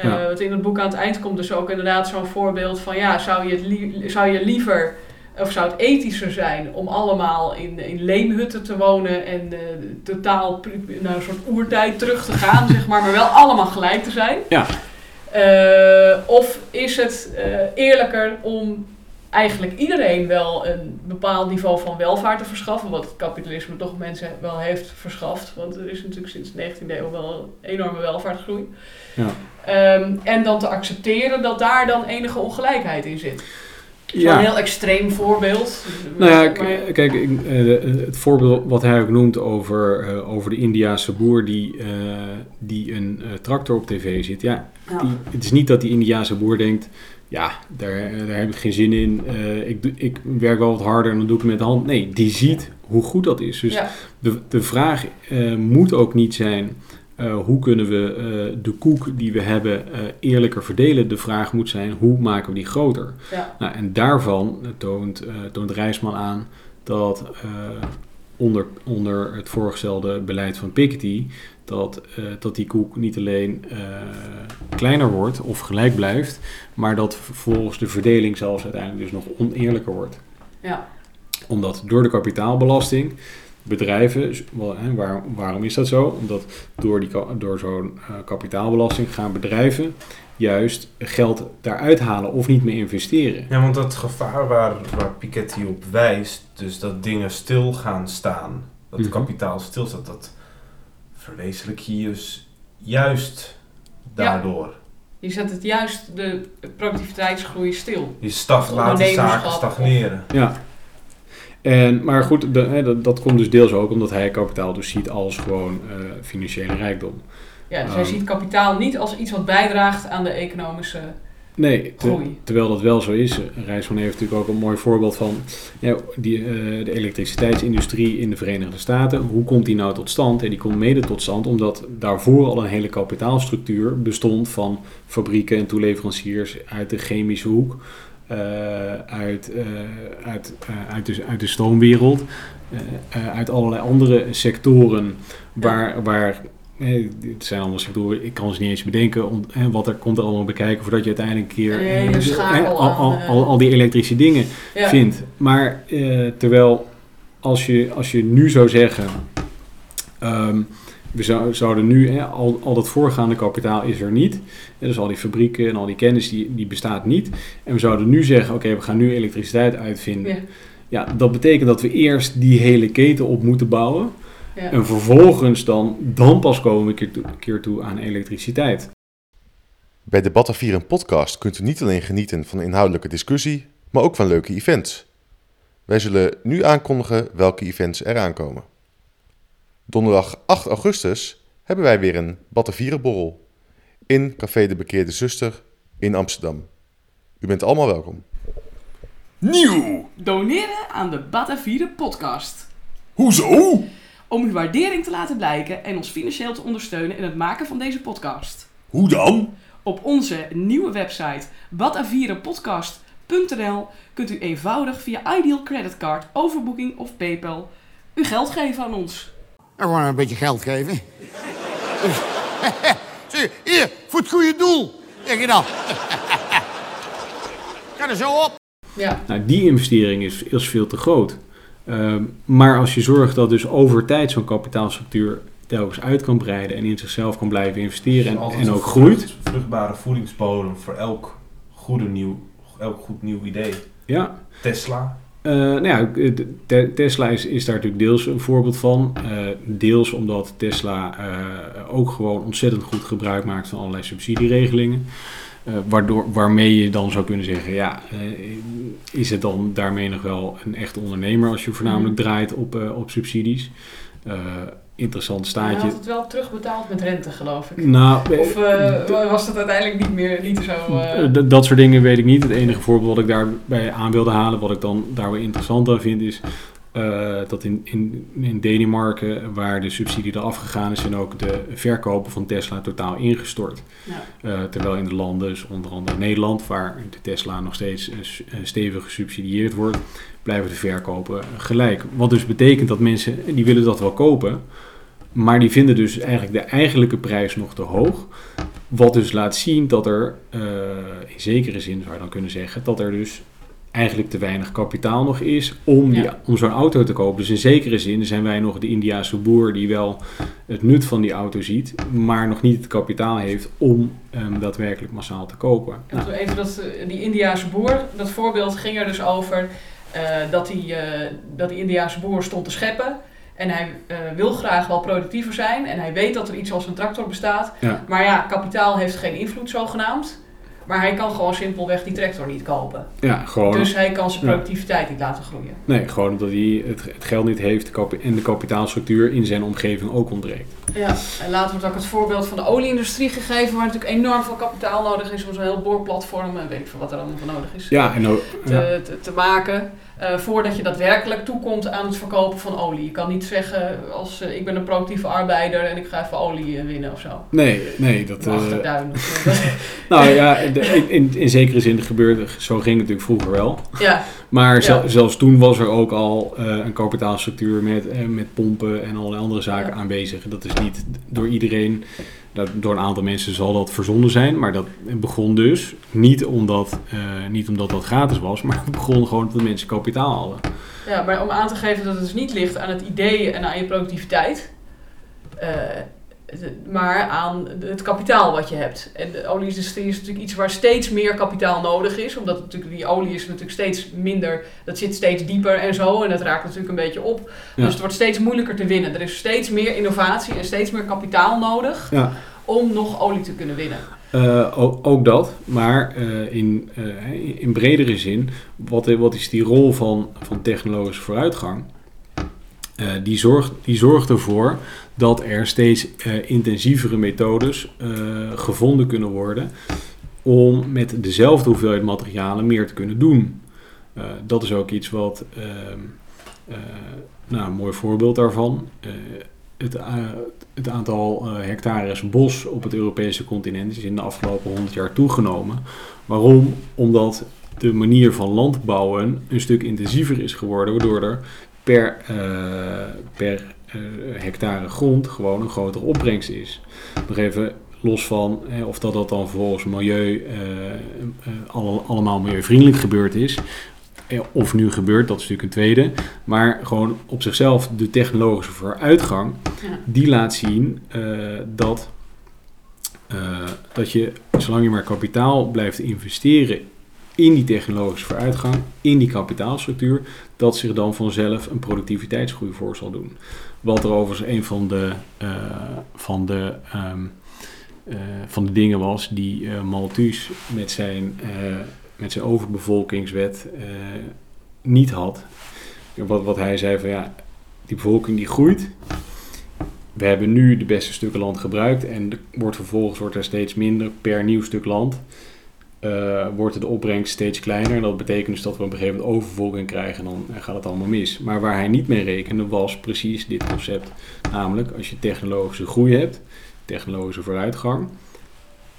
Ja. Wat in het boek aan het eind komt dus ook inderdaad zo'n voorbeeld van... Ja, zou je, het zou je liever... Of zou het ethischer zijn om allemaal in, in leenhutten te wonen en totaal naar een soort oertijd terug te gaan, zeg maar, maar wel allemaal gelijk te zijn? Ja. Eh, of is het eh, eerlijker om eigenlijk iedereen wel een bepaald niveau van welvaart te verschaffen, wat het kapitalisme toch mensen wel heeft verschaft, want er is natuurlijk sinds de 19e eeuw wel een enorme welvaartgroei. Ja. Ehm, en dan te accepteren dat daar dan enige ongelijkheid in zit. Ja. Een heel extreem voorbeeld. Nou ja, kijk, ik, eh, het voorbeeld wat hij ook noemt over, eh, over de Indiaanse boer die, eh, die een tractor op tv zit. Ja, Ja. die, het is niet dat die Indiaanse boer denkt, ja, daar, daar heb ik geen zin in. ik, ik werk wel wat harder en dan doe ik het met de hand. Nee, die ziet hoe goed dat is. Dus Ja. de, de vraag moet ook niet zijn, eh, hoe kunnen we eh, de koek die we hebben eh, eerlijker verdelen? De vraag moet zijn, hoe maken we die groter? Ja. Nou, en daarvan toont, toont Rijsman aan dat onder, onder het voorgestelde beleid van Piketty, dat, dat die koek niet alleen kleiner wordt of gelijk blijft, maar dat vervolgens de verdeling zelfs uiteindelijk dus nog oneerlijker wordt. Ja. Omdat door de kapitaalbelasting bedrijven, waar, waarom is dat zo? Omdat door, die, door zo'n eh, kapitaalbelasting gaan bedrijven juist geld daaruit halen of niet meer investeren. Ja, want dat gevaar waar, waar Piketty op wijst, dus dat dingen stil gaan staan, dat Mhm. kapitaal stilstaat, dat verwezenlijk je dus juist daardoor. Je zet het juist de productiviteitsgroei stil. Je staf laat de Ondernemerschap zaken stagneren. Ja. En, maar goed, de, hè, dat, dat komt dus deels ook omdat hij kapitaal dus ziet als gewoon eh, financiële rijkdom. Ja, dus hij Ehm. ziet kapitaal niet als iets wat bijdraagt aan de economische Nee, te- Groei. terwijl dat wel zo is. Rijsman heeft natuurlijk ook een mooi voorbeeld van ja, die, eh, de elektriciteitsindustrie in de Verenigde Staten. Hoe komt die nou tot stand? En die komt mede tot stand omdat daarvoor al een hele kapitaalstructuur bestond van fabrieken en toeleveranciers uit de chemische hoek, uit, eh, uit, eh, uit, de, uit de stoomwereld, eh, eh, uit allerlei andere sectoren waar, waar Nee, het zijn allemaal sectoren, ik kan ze niet eens bedenken om, hè, wat er komt er allemaal bekijken voordat je uiteindelijk een keer eh, hè, al, al, aan, eh, al, al die elektrische dingen Ja. vindt. Maar eh, terwijl als je, als je nu zou zeggen, ehm, we zou, zouden nu, hè, al, al dat voorgaande kapitaal is er niet. Hè, dus al die fabrieken en al die kennis die, die bestaat niet. En we zouden nu zeggen, oké, we gaan nu elektriciteit uitvinden. Ja. Ja, dat betekent dat we eerst die hele keten op moeten bouwen. Ja. En vervolgens dan, dan pas komen we een keer toe, een keer toe aan elektriciteit. Bij de Batavieren podcast kunt u niet alleen genieten van inhoudelijke discussie, maar ook van leuke events. Wij zullen nu aankondigen welke events er aankomen. Donderdag 8 augustus hebben wij weer een Batavierenborrel in Café de Bekeerde Zuster in Amsterdam. U bent allemaal welkom. Nieuw! Doneren aan de Batavieren podcast. Hoezo? Om uw waardering te laten blijken en ons financieel te ondersteunen in het maken van deze podcast. Hoe dan? Op onze nieuwe website batavierenpodcast.nl kunt u eenvoudig via Ideal Creditcard, overboeking of PayPal uw geld geven aan ons. En gewoon een beetje geld geven. Zie, hier, voor het goede doel. Denk je dan? Ga er zo op. Ja, Nou, die investering is, is veel te groot. Ehm, maar als je zorgt dat dus over tijd zo'n kapitaalstructuur telkens uit kan breiden en in zichzelf kan blijven investeren en, en ook groeit. vrucht- vruchtbare voedingsbodem voor elk, goede nieuw, elk goed nieuw idee. Ja, Tesla. Eh, nou ja, Tesla is, is daar natuurlijk deels een voorbeeld van. Eh, deels omdat Tesla eh, ook gewoon ontzettend goed gebruik maakt van allerlei subsidieregelingen. Waardoor, waarmee je dan zou kunnen zeggen, ja, is het dan daarmee nog wel een echte ondernemer als je voornamelijk draait op, op subsidies? Eh, interessant staatje. had het wel terugbetaald met rente, geloof ik. Nou, Of eh, was dat uiteindelijk niet meer niet zo... eh, Eh, dat soort dingen weet ik niet. Het enige voorbeeld wat ik daarbij aan wilde halen, wat ik dan daar wel interessant aan vind, is eh, dat in, in, in Denemarken, waar de subsidie eraf gegaan is, zijn ook de verkopen van Tesla totaal ingestort. ja. Eh, terwijl in de landen, dus onder andere Nederland, waar de Tesla nog steeds stevig gesubsidieerd wordt, blijven de verkopen gelijk. Wat dus betekent dat mensen, die willen dat wel kopen, maar die vinden dus eigenlijk de eigenlijke prijs nog te hoog. Wat dus laat zien dat er, eh, in zekere zin zou je dan kunnen zeggen, dat er dus eigenlijk te weinig kapitaal nog is om, die, Ja. om zo'n auto te kopen. Dus in zekere zin zijn wij nog de Indiase boer die wel het nut van die auto ziet, maar nog niet het kapitaal heeft om hem daadwerkelijk massaal te kopen. En Nou, even dat, eh, die Indiaanse boer, dat voorbeeld ging er dus over eh, dat, die, eh, dat die Indiaanse boer stond te scheppen. En hij wil graag wel productiever zijn. En hij weet dat er iets als een tractor bestaat. Ja. Maar ja, kapitaal heeft geen invloed zogenaamd. Maar hij kan gewoon simpelweg die tractor niet kopen. ja, gewoon, Dus hij kan zijn Ja. productiviteit niet laten groeien. nee, gewoon omdat hij het, het geld niet heeft en de kapitaalstructuur in zijn omgeving ook ontbreekt. Ja, en later wordt ook het voorbeeld van de olieindustrie gegeven, waar natuurlijk enorm veel kapitaal nodig is om zo'n heel boorplatform en weet ik veel wat er allemaal voor nodig is. Ja, en ook, te, ja. te, te maken. Eh, voordat je daadwerkelijk toekomt aan het verkopen van olie. Je kan niet zeggen als eh, ik ben een productieve arbeider en ik ga even olie eh, winnen of zo. Nee, nee, dat... Achterduin. nou ja, de- in, in, zekere zin gebeurde, zo ging het natuurlijk vroeger wel. ja, Maar zel- Ja. zelfs toen was er ook al een kapitaalstructuur met, met pompen en allerlei andere zaken Ja. aanwezig. Dat is niet door iedereen, door een aantal mensen zal dat verzonnen zijn. Maar dat begon dus niet omdat, eh, niet omdat dat gratis was, maar het begon gewoon omdat mensen kapitaal hadden. ja, maar om aan te geven dat het dus niet ligt aan het idee en aan je productiviteit. eh, maar aan het kapitaal wat je hebt. En de olieindustrie is natuurlijk iets waar steeds meer kapitaal nodig is. Omdat natuurlijk die olie is natuurlijk steeds minder, dat zit steeds dieper en zo. En dat raakt natuurlijk een beetje op. Ja. Dus het wordt steeds moeilijker te winnen. Er is steeds meer innovatie en steeds meer kapitaal nodig Ja. om nog olie te kunnen winnen. Eh, ook, ook dat, maar eh, in, eh, in bredere zin, wat, wat is die rol van, van technologische vooruitgang? Eh, die, zorgt, die zorgt ervoor dat er steeds eh, intensievere methodes eh, gevonden kunnen worden om met dezelfde hoeveelheid materialen meer te kunnen doen. Dat is ook iets wat, ehm, eh, nou, een mooi voorbeeld daarvan. Het, het aantal hectares bos op het Europese continent is in de afgelopen 100 jaar toegenomen. Waarom? Omdat de manier van landbouwen een stuk intensiever is geworden, waardoor er per, eh, per eh, hectare grond gewoon een grotere opbrengst is. Nog even los van eh, of dat, dat dan vervolgens milieu, eh, alle- allemaal milieuvriendelijk gebeurd is. Of nu gebeurt, dat is natuurlijk een tweede. Maar gewoon op zichzelf de technologische vooruitgang, Ja. die laat zien dat, dat je, zolang je maar kapitaal blijft investeren in die technologische vooruitgang, in die kapitaalstructuur, dat zich dan vanzelf een productiviteitsgroei voor zal doen. Wat er overigens een van de, eh, van de, ehm, eh, van de dingen was die eh Malthus met zijn, met zijn overbevolkingswet niet had. Wat, wat hij zei van ja, die bevolking die groeit. We hebben nu de beste stukken land gebruikt en wordt vervolgens wordt er steeds minder per nieuw stuk land. Eh, wordt de opbrengst steeds kleiner. En dat betekent dus dat we op een gegeven moment overbevolking krijgen en dan gaat het allemaal mis. Maar waar hij niet mee rekende was precies dit concept. Namelijk, als je technologische groei hebt, technologische vooruitgang,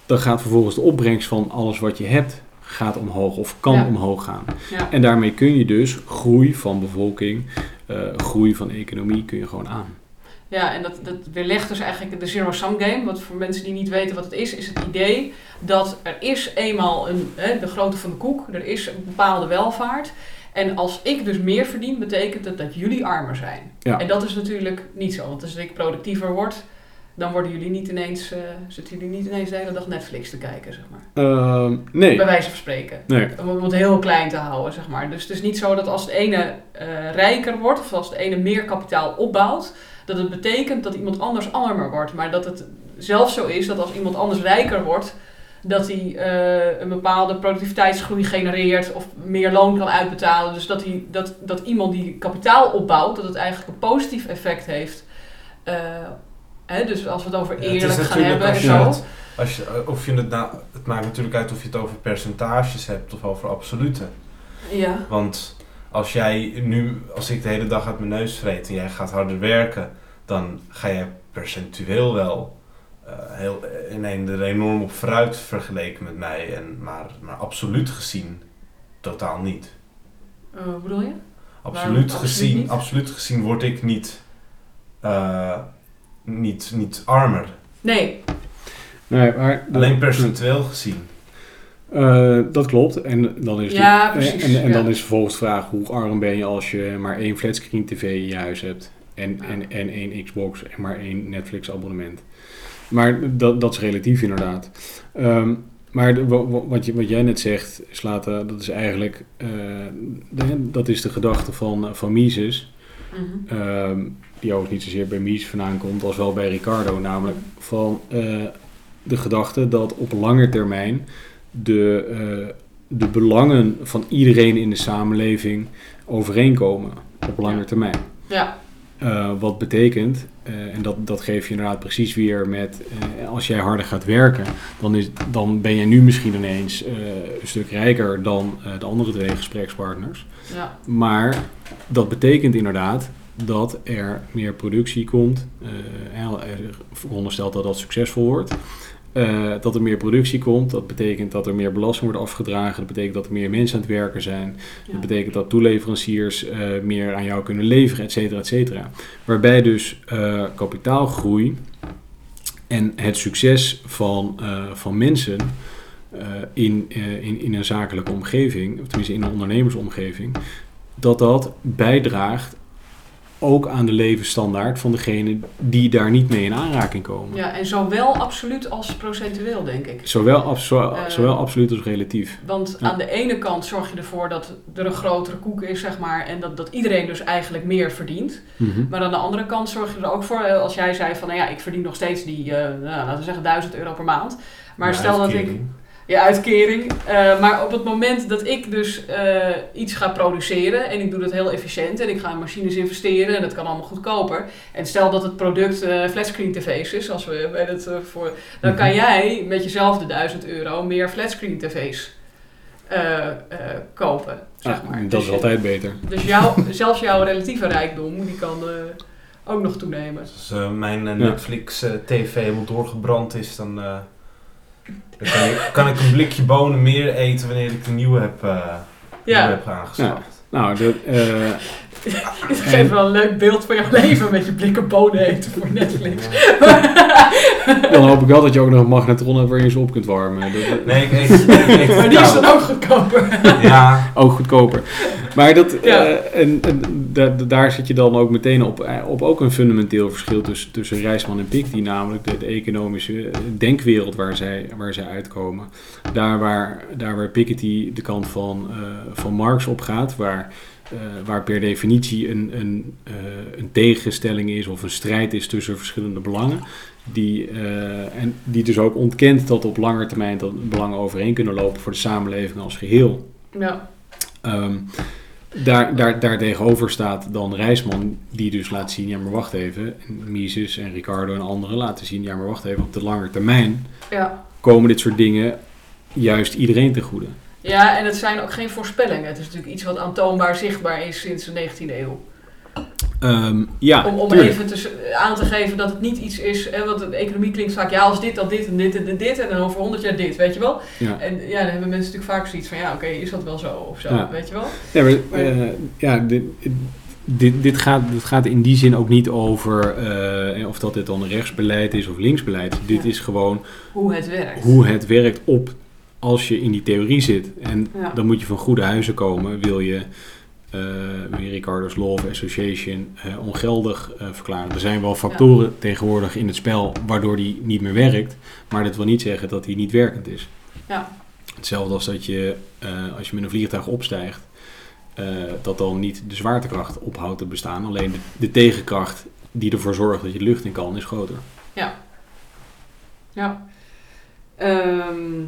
dan gaat vervolgens de opbrengst van alles wat je hebt gaat omhoog of kan Ja. omhoog gaan. Ja. En daarmee kun je dus groei van bevolking, eh, groei van economie kun je gewoon aan. Ja, en dat, dat weerlegt dus eigenlijk de zero-sum game. Wat voor mensen die niet weten wat het is, is het idee dat er is eenmaal een, hè, de grootte van de koek, er is een bepaalde welvaart. En als ik dus meer verdien, betekent het dat jullie armer zijn. Ja. En dat is natuurlijk niet zo, want als ik productiever word, dan worden jullie niet ineens, eh, zitten jullie niet ineens de hele dag Netflix te kijken, zeg maar. Ehm, nee, Bij wijze van spreken. nee. Om het heel klein te houden, zeg maar. Dus het is niet zo dat als de ene eh, rijker wordt, of als de ene meer kapitaal opbouwt, dat het betekent dat iemand anders armer wordt. Maar dat het zelfs zo is dat als iemand anders rijker wordt, dat hij eh, een bepaalde productiviteitsgroei genereert of meer loon kan uitbetalen. Dus dat, hij, dat, dat iemand die kapitaal opbouwt, dat het eigenlijk een positief effect heeft. Eh, hè, dus als we het over Ja, het is eerlijk gaan hebben en zo. het- Als je, eh, of je het, nou, het maakt natuurlijk uit of je het over percentages hebt of over absolute. Ja. Want als jij nu, als ik de hele dag uit mijn neus vreet en jij gaat harder werken, dan ga je percentueel wel eh, heel, in een, er enorm op vooruit vergeleken met mij. En, maar, maar absoluut gezien totaal niet. Eh, hoe bedoel je? Absoluut, gezien, absoluut gezien word ik niet, eh, niet, niet armer. Nee, nee maar, Alleen percentueel gezien. Eh, dat klopt. En dan is, Ja, precies, en, en dan is vervolgens de vraag hoe arm ben je als je maar één flatscreen tv in je huis hebt. En, Ja. en, en één Xbox en maar één Netflix abonnement. Maar dat, dat is relatief inderdaad. Ehm, maar wat, je, wat jij net zegt, slaat, dat is eigenlijk eh, de- dat is de gedachte van, eh, van Mises. Mhm. Ehm, die ook niet zozeer bij Mies vandaan komt als wel bij Ricardo. Namelijk van eh, de gedachte dat op lange termijn de, eh, de belangen van iedereen in de samenleving overeenkomen op lange Ja. termijn. ja. Eh, wat betekent, eh, en dat, dat geef je inderdaad precies weer met als jij harder gaat werken, dan, is, dan ben je nu misschien ineens een stuk rijker dan de andere twee gesprekspartners. ja. Maar dat betekent inderdaad dat er meer productie komt. en er veronderstelt dat dat succesvol wordt. Eh, dat er meer productie komt, dat betekent dat er meer belasting wordt afgedragen. Dat betekent dat er meer mensen aan het werken zijn. Ja. Dat betekent dat toeleveranciers eh, meer aan jou kunnen leveren, et cetera, et cetera. Waarbij dus eh, kapitaalgroei en het succes van, van mensen in, in, in een zakelijke omgeving, of tenminste in een ondernemersomgeving, dat dat bijdraagt ook aan de levensstandaard van degene die daar niet mee in aanraking komen. Ja, en zowel absoluut als procentueel, denk ik. Zowel, Eh, zowel absoluut als relatief. Want Ja. aan de ene kant zorg je ervoor dat er een grotere koek is, zeg maar, en dat, dat iedereen dus eigenlijk meer verdient. Mhm. Maar aan de andere kant zorg je er ook voor, eh, als jij zei van, nou ja, ik verdien nog steeds die, eh, nou, laten we zeggen, 1000 euro per maand. Maar stel dat ik. Je uitkering. Eh, maar op het moment dat ik dus eh, iets ga produceren en ik doe dat heel efficiënt en ik ga in machines investeren en dat kan allemaal goedkoper. En stel dat het product eh flatscreen tv's is, als we bij het voor, dan Mhm. kan jij met jezelfde 1000 euro meer flatscreen tv's eh, eh, kopen. Zeg Ja, maar. dat Dus is je- altijd beter. Dus jouw, zelfs jouw relatieve rijkdom die kan eh, ook nog toenemen. Als eh, mijn. Netflix TV helemaal doorgebrand is, dan, eh, dan kan, ik, kan ik een blikje bonen meer eten wanneer ik de nieuwe heb, eh, nieuwe heb aangeschaft. Nou, de, eh, het geeft wel een leuk beeld van jouw leven met je blikken bonen eten voor Netflix. dan hoop ik wel dat je ook nog een magnetron hebt waar je ze op kunt warmen. Dat- dat- Nee, ik eet, ik eet het Maar die is dan ook goedkoper. Ja, Ook goedkoper. Maar dat, Ja. eh, en, en da- da- daar zit je dan ook meteen op, eh, op ook een fundamenteel verschil tussen, tussen Rijsman en Piketty, namelijk de, de economische denkwereld waar zij, waar zij uitkomen. Daar waar, daar waar Piketty de kant van, eh, van Marx op gaat, waar, eh, waar per definitie een, een, eh, een tegenstelling is of een strijd is tussen verschillende belangen. Die, eh, en die dus ook ontkent dat op lange termijn dat belangen overeen kunnen lopen voor de samenleving als geheel. Ja, Ehm, daar, daar, daar tegenover staat dan Rijsman, die dus laat zien, ja maar wacht even, en Mises en Ricardo en anderen laten zien, ja maar wacht even, op de lange termijn ja. komen dit soort dingen juist iedereen ten goede. Ja, en het zijn ook geen voorspellingen. Het is natuurlijk iets wat aantoonbaar zichtbaar is sinds de 19e eeuw. Ehm, ja, Om, om even te, aan te geven dat het niet iets is, hè, want de economie klinkt vaak, ja als dit, dan dit en dit en dit, en dan over 100 jaar dit, weet je wel? Ja. En ja, dan hebben mensen natuurlijk vaak zoiets van, ja oké, is dat wel zo of zo, Ja. weet je wel? Ja, maar, eh, ja, dit, dit, dit, gaat, dit gaat in die zin ook niet over eh, of dat dit dan rechtsbeleid is of linksbeleid. Dit Ja. is gewoon Hoe het werkt. hoe het werkt op als je in die theorie zit. En Ja. dan moet je van goede huizen komen. Wil je, eh wil je Ricardo's Law of Association eh, ongeldig eh, verklaren. Er zijn wel factoren tegenwoordig in het spel waardoor die niet meer werkt. Maar dat wil niet zeggen dat die niet werkend is. Ja. Hetzelfde als dat je, eh, als je met een vliegtuig opstijgt, eh, dat dan niet de zwaartekracht ophoudt te bestaan. Alleen de, de tegenkracht die ervoor zorgt dat je de lucht in kan, is groter. Ja. Ehm,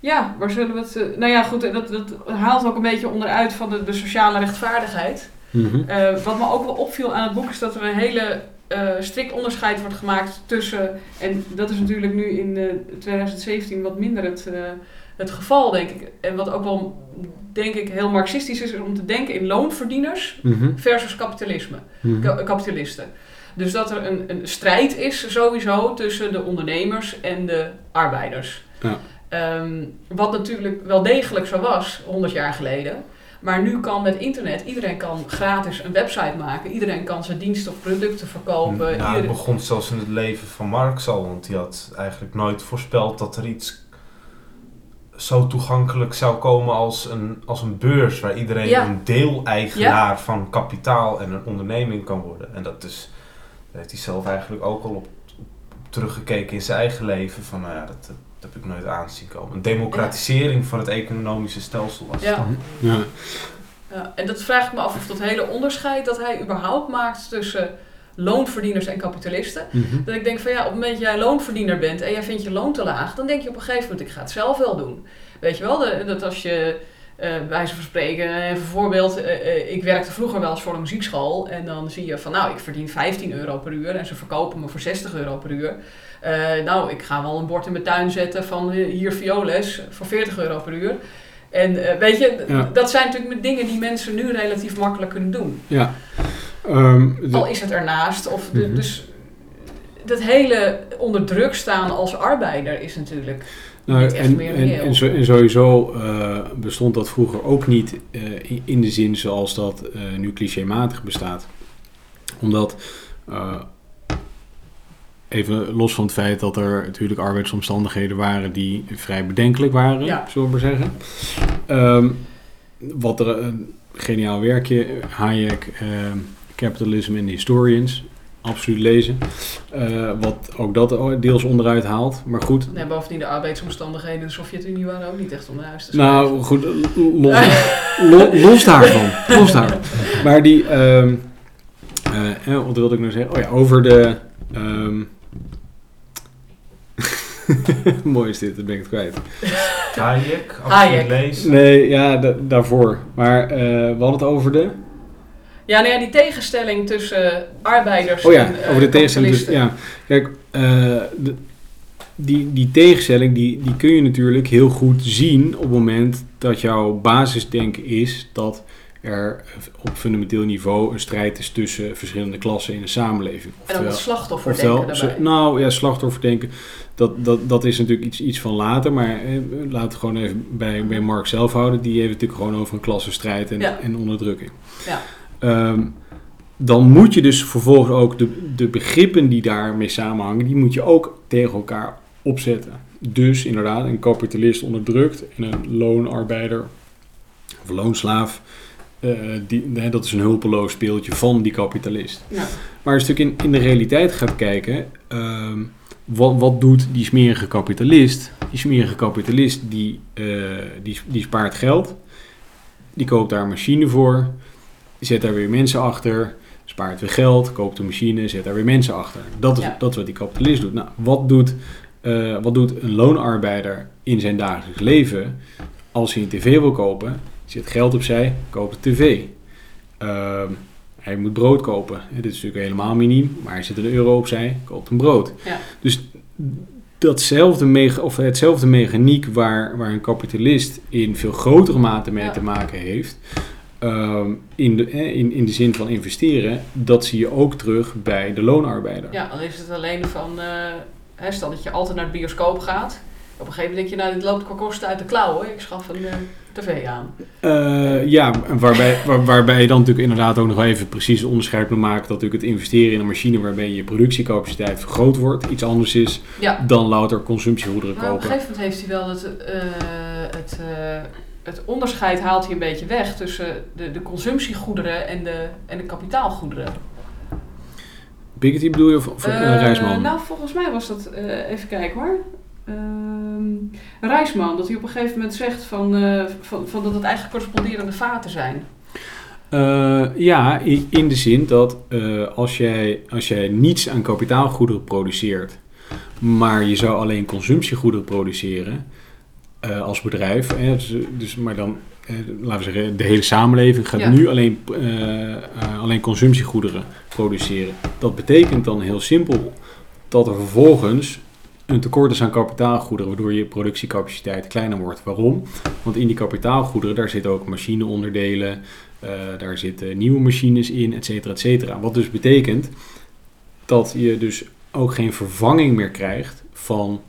ja, waar zullen we het... eh, nou ja, goed, dat, dat haalt ook een beetje onderuit van de, de sociale rechtvaardigheid. Eh, wat me ook wel opviel aan het boek is dat er een hele eh, strikt onderscheid wordt gemaakt tussen... En dat is natuurlijk nu in eh, 2017 wat minder het, het geval, denk ik. En wat ook wel, denk ik, heel marxistisch is, is om te denken in loonverdieners Mhm. versus kapitalisme Mhm. ka- kapitalisten. Dus dat er een, een strijd is sowieso tussen de ondernemers en de arbeiders. Ja. Ehm, wat natuurlijk wel degelijk zo was 100 jaar geleden. Maar nu kan met internet, iedereen kan gratis een website maken. Iedereen kan zijn diensten of producten verkopen. Ja, het begon zelfs in het leven van Marx al, want die had eigenlijk nooit voorspeld dat er iets zo toegankelijk zou komen als een, als een beurs, waar iedereen Ja. een deel-eigenaar van kapitaal en een onderneming kan worden. En dat is, daar heeft hij zelf eigenlijk ook al op, op teruggekeken in zijn eigen leven, van nou ja, dat, dat heb ik nooit aanzien komen. Een democratisering van het economische stelsel was het Ja. dan. Ja. Ja, en dat vraag ik me af of dat hele onderscheid dat hij überhaupt maakt tussen loonverdieners en kapitalisten. Mhm. Dat ik denk van ja, op het moment dat jij loonverdiener bent en jij vindt je loon te laag, dan denk je op een gegeven moment, ik ga het zelf wel doen. Weet je wel, de- dat als je, eh bij wijze van spreken, even voorbeeld, eh, eh, ik werkte vroeger wel eens voor een muziekschool en dan zie je van nou, ik verdien 15 euro per uur en ze verkopen me voor 60 euro per uur. Eh, nou, ik ga wel een bord in mijn tuin zetten van eh, hier violes voor 40 euro per uur. En eh, weet je, Ja. dat zijn natuurlijk dingen die mensen nu relatief makkelijk kunnen doen. Ja. Ehm, Al is het ernaast. Of de, Mhm. Dus dat hele onder druk staan als arbeider is natuurlijk... nou, niet echt en, meer en, en, zo- en sowieso bestond dat vroeger ook niet in, de zin zoals dat nu clichématig bestaat. Omdat, even los van het feit dat er natuurlijk arbeidsomstandigheden waren die vrij bedenkelijk waren, Ja. zullen we maar zeggen. Ehm, wat er een geniaal werkje, Hayek, ehm, Capitalism and Historians, absoluut lezen. Eh, wat ook dat deels onderuit haalt. Maar goed, En bovendien de arbeidsomstandigheden in de Sovjet-Unie waren ook niet echt onderhuis nou goed, los, lo- los daarvan. Los daarvan. Maar die, ehm, eh, eh, wat wilde ik nou zeggen? Oh ja, over de, Mooi is dit, dat ben ik het kwijt. Hayek, als je Hayek. het leest. Nee, ja, da- daarvoor. Maar eh, we hadden het over de... Ja, nou ja, die tegenstelling tussen arbeiders Oh ja, en eh, over de tegenstelling. Dus, kapitalisten. ja, kijk, eh, de- die, die tegenstelling die, die kun je natuurlijk heel goed zien op het moment dat jouw basisdenken is dat er op fundamenteel niveau een strijd is tussen verschillende klassen in een samenleving. En dan het slachtofferdenken daarbij. nou ja, slachtofferdenken, dat, dat, dat is natuurlijk iets, iets van later. Maar eh, laten we gewoon even bij, bij Marx zelf houden. Die heeft natuurlijk gewoon over een klassenstrijd en, Ja. en onderdrukking. Ja. Ehm, dan moet je dus vervolgens ook de, de begrippen die daarmee samenhangen, die moet je ook tegen elkaar opzetten. Dus inderdaad, een kapitalist onderdrukt en een loonarbeider of loonslaaf, eh, die, hè, dat is een hulpeloos speeltje van die kapitalist. Ja. Maar als je natuurlijk in, in de realiteit gaat kijken, ehm, wat, wat doet die smerige kapitalist? Die smerige kapitalist die, eh, die, die spaart geld, die koopt daar een machine voor, zet daar weer mensen achter, spaart weer geld, koopt een machine, zet daar weer mensen achter. Dat is, Ja. dat is wat die kapitalist doet. Nou, wat doet, eh, wat doet een loonarbeider in zijn dagelijks leven als hij een tv wil kopen? Zet geld opzij, koopt een tv. Ehm, hij moet brood kopen. Dit is natuurlijk helemaal miniem, maar hij zet een euro opzij, koopt een brood. Ja. Dus datzelfde mega, of hetzelfde mechaniek waar, waar een kapitalist in veel grotere mate mee Ja. te maken heeft, ehm, in, de, eh, in, in de zin van investeren, dat zie je ook terug bij de loonarbeider. Ja, dan is het alleen van, hè, stel dat je altijd naar de bioscoop gaat. Op een gegeven moment denk je, nou dit loopt qua kosten uit de klauwen. Ik schaf een eh, tv aan. Eh, ja, waarbij, waar- waarbij je dan natuurlijk inderdaad ook nog even precies onderscheid moet maken dat natuurlijk het investeren in een machine waarbij je productiecapaciteit vergroot wordt iets anders is Ja, dan louter consumptiegoederen maar op een kopen. gegeven moment heeft hij wel het, eh, het, eh, het onderscheid haalt hij een beetje weg tussen de, de consumptiegoederen en de, en de kapitaalgoederen. Piketty bedoel je of, of Rijsman? Nou, volgens mij was dat, even kijken hoor. Ehm Rijsman, dat hij op een gegeven moment zegt van, eh, van, van dat het eigenlijk corresponderende vaten zijn. Eh, ja, in de zin dat eh, als, jij, als jij niets aan kapitaalgoederen produceert, maar je zou alleen consumptiegoederen produceren als bedrijf, hè, dus, dus, maar dan, laten we zeggen, de hele samenleving gaat Ja. nu alleen, alleen consumptiegoederen produceren. Dat betekent dan heel simpel dat er vervolgens een tekort is aan kapitaalgoederen, waardoor je productiecapaciteit kleiner wordt. Waarom? Want in die kapitaalgoederen, daar zitten ook machineonderdelen, eh, daar zitten nieuwe machines in, et cetera, et cetera. Wat dus betekent dat je dus ook geen vervanging meer krijgt van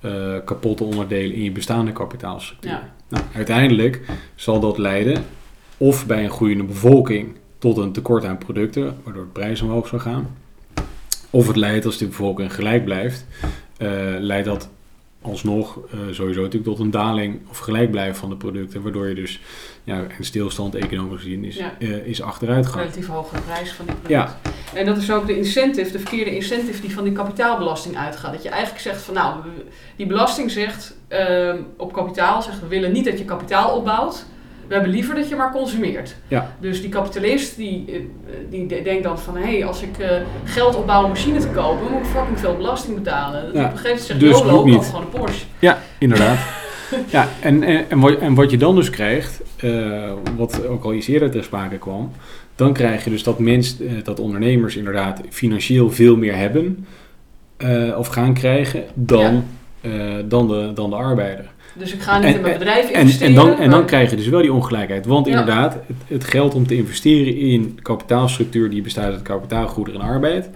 eh, kapotte onderdelen in je bestaande kapitaalstructuur. Ja. Nou, uiteindelijk zal dat leiden of bij een groeiende bevolking tot een tekort aan producten, waardoor de prijs omhoog zal gaan. Of het leidt als de bevolking gelijk blijft, leidt dat alsnog eh, sowieso natuurlijk tot een daling of gelijk blijven van de producten, waardoor je dus ja, een stilstand economisch gezien is, Ja. eh, is achteruit gegaan. relatief hogere prijs van die product. Ja. En dat is ook de incentive, de verkeerde incentive die van die kapitaalbelasting uitgaat. Dat je eigenlijk zegt van nou, die belasting zegt ehm, op kapitaal, zegt we willen niet dat je kapitaal opbouwt. We hebben liever dat je maar consumeert. Ja. Dus die kapitalist die, eh, die de- denkt dan van hé, hey, als ik eh, geld opbouw om machine te kopen, moet ik fucking veel belasting betalen. Dat Ja. Op een gegeven moment zegt Dus YOLO, niet. gewoon een Porsche. Ja, inderdaad. ja, en, en, en, wat, en wat je dan dus krijgt, eh, wat ook al iets eerder ter sprake kwam, dan krijg je dus dat, mens, dat ondernemers inderdaad financieel veel meer hebben of gaan krijgen dan, dan, de, dan de arbeider. Dus ik ga niet En- in mijn bedrijf En, investeren. en, dan, en dan krijg je dus wel die ongelijkheid. Want Ja. inderdaad, het, het geld om te investeren in kapitaalstructuur die bestaat uit kapitaalgoederen en arbeid,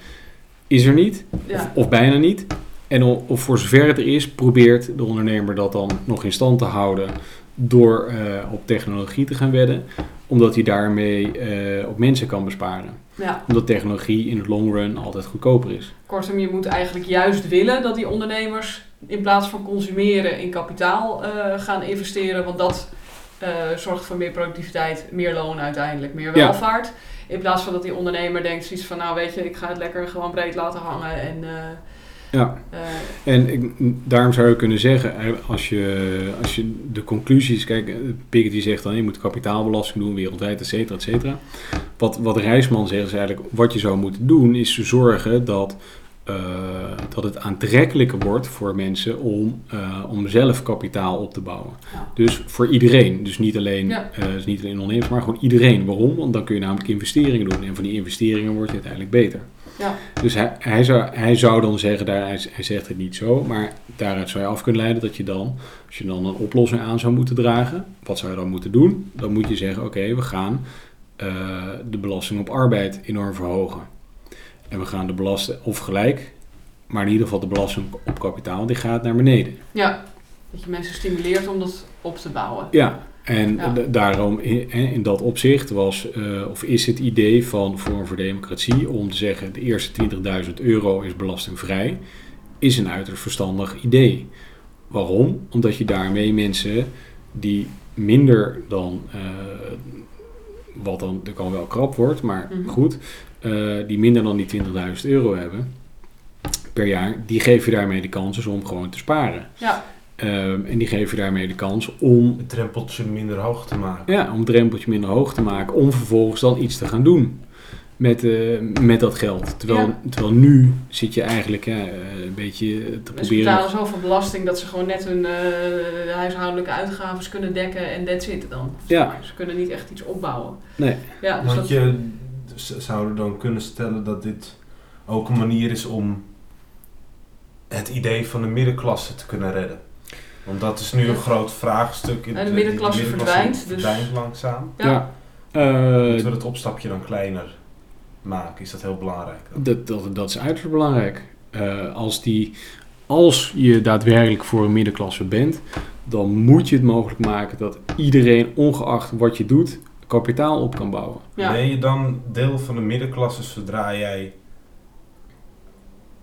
is er niet. ja. Of, of bijna niet. En of voor zover het er is, probeert de ondernemer dat dan nog in stand te houden door eh, op technologie te gaan wedden, omdat hij daarmee eh, op mensen kan besparen. ja. Omdat technologie in het long run altijd goedkoper is. Kortom, je moet eigenlijk juist willen dat die ondernemers in plaats van consumeren in kapitaal eh, gaan investeren. Want dat eh, zorgt voor meer productiviteit, meer loon uiteindelijk, meer Ja. welvaart. In plaats van dat die ondernemer denkt zoiets van, nou weet je, ik ga het lekker gewoon breed laten hangen. En, eh, Ja. En ik, daarom zou je kunnen zeggen, als je, als je de conclusies, kijk, eh, Piketty zegt dan je moet kapitaalbelasting doen wereldwijd, et cetera, et cetera. Wat, wat Rijsman zegt is eigenlijk, wat je zou moeten doen, is zorgen dat eh, dat het aantrekkelijker wordt voor mensen om, eh, om zelf kapitaal op te bouwen. Ja. Dus voor iedereen. Dus niet alleen, Ja. eh, dus niet alleen ondernemers, maar gewoon iedereen. Waarom? Want dan kun je namelijk investeringen doen. En van die investeringen wordt het uiteindelijk beter. Ja. Dus hij, hij, zou, hij zou dan zeggen, daar, hij, hij zegt het niet zo, maar daaruit zou je af kunnen leiden dat je dan, als je dan een oplossing aan zou moeten dragen, wat zou je dan moeten doen? Dan moet je zeggen, oké, we gaan de belasting op arbeid enorm verhogen. En we gaan de belasting, of gelijk, maar in ieder geval de belasting op kapitaal, die gaat naar beneden. Ja, dat je mensen stimuleert om dat op te bouwen. Ja, en Ja. daarom in, in dat opzicht was eh, of is het idee van Forum voor Democratie om te zeggen de eerste 20.000 euro is belastingvrij, is een uiterst verstandig idee. Waarom? Omdat je daarmee mensen die minder dan, eh, wat dan, dat kan wel krap wordt, maar Mhm. goed, eh, die minder dan die 20.000 euro hebben per jaar, die geef je daarmee de kans om gewoon te sparen. Ja, Ehm, en die geven daarmee de kans om, Het drempeltje minder hoog te maken. ja, om het drempeltje minder hoog te maken. Om vervolgens dan iets te gaan doen met, eh, met dat geld. Terwijl, Ja. terwijl nu zit je eigenlijk ja, eh, een beetje te mensen proberen... betalen zoveel belasting dat ze gewoon net hun eh, huishoudelijke uitgaven kunnen dekken en that's it dan. Ja. Ze kunnen niet echt iets opbouwen. Nee. Ja, dus Want dat, je z- zou dan kunnen stellen dat dit ook een manier is om het idee van de middenklasse te kunnen redden. Want dat is nu een groot vraagstuk. In En de die middenklasse verdwijnt, dus- verdwijnt langzaam. ja. Ja. Eh, Moeten we het opstapje dan kleiner maken? Is dat heel belangrijk? dan? dat, dat, dat is uiterst belangrijk. Eh, als, die, als je daadwerkelijk voor een middenklasse bent, dan moet je het mogelijk maken dat iedereen, ongeacht wat je doet, kapitaal op kan bouwen. Ja. Ben je dan deel van de middenklasse zodra jij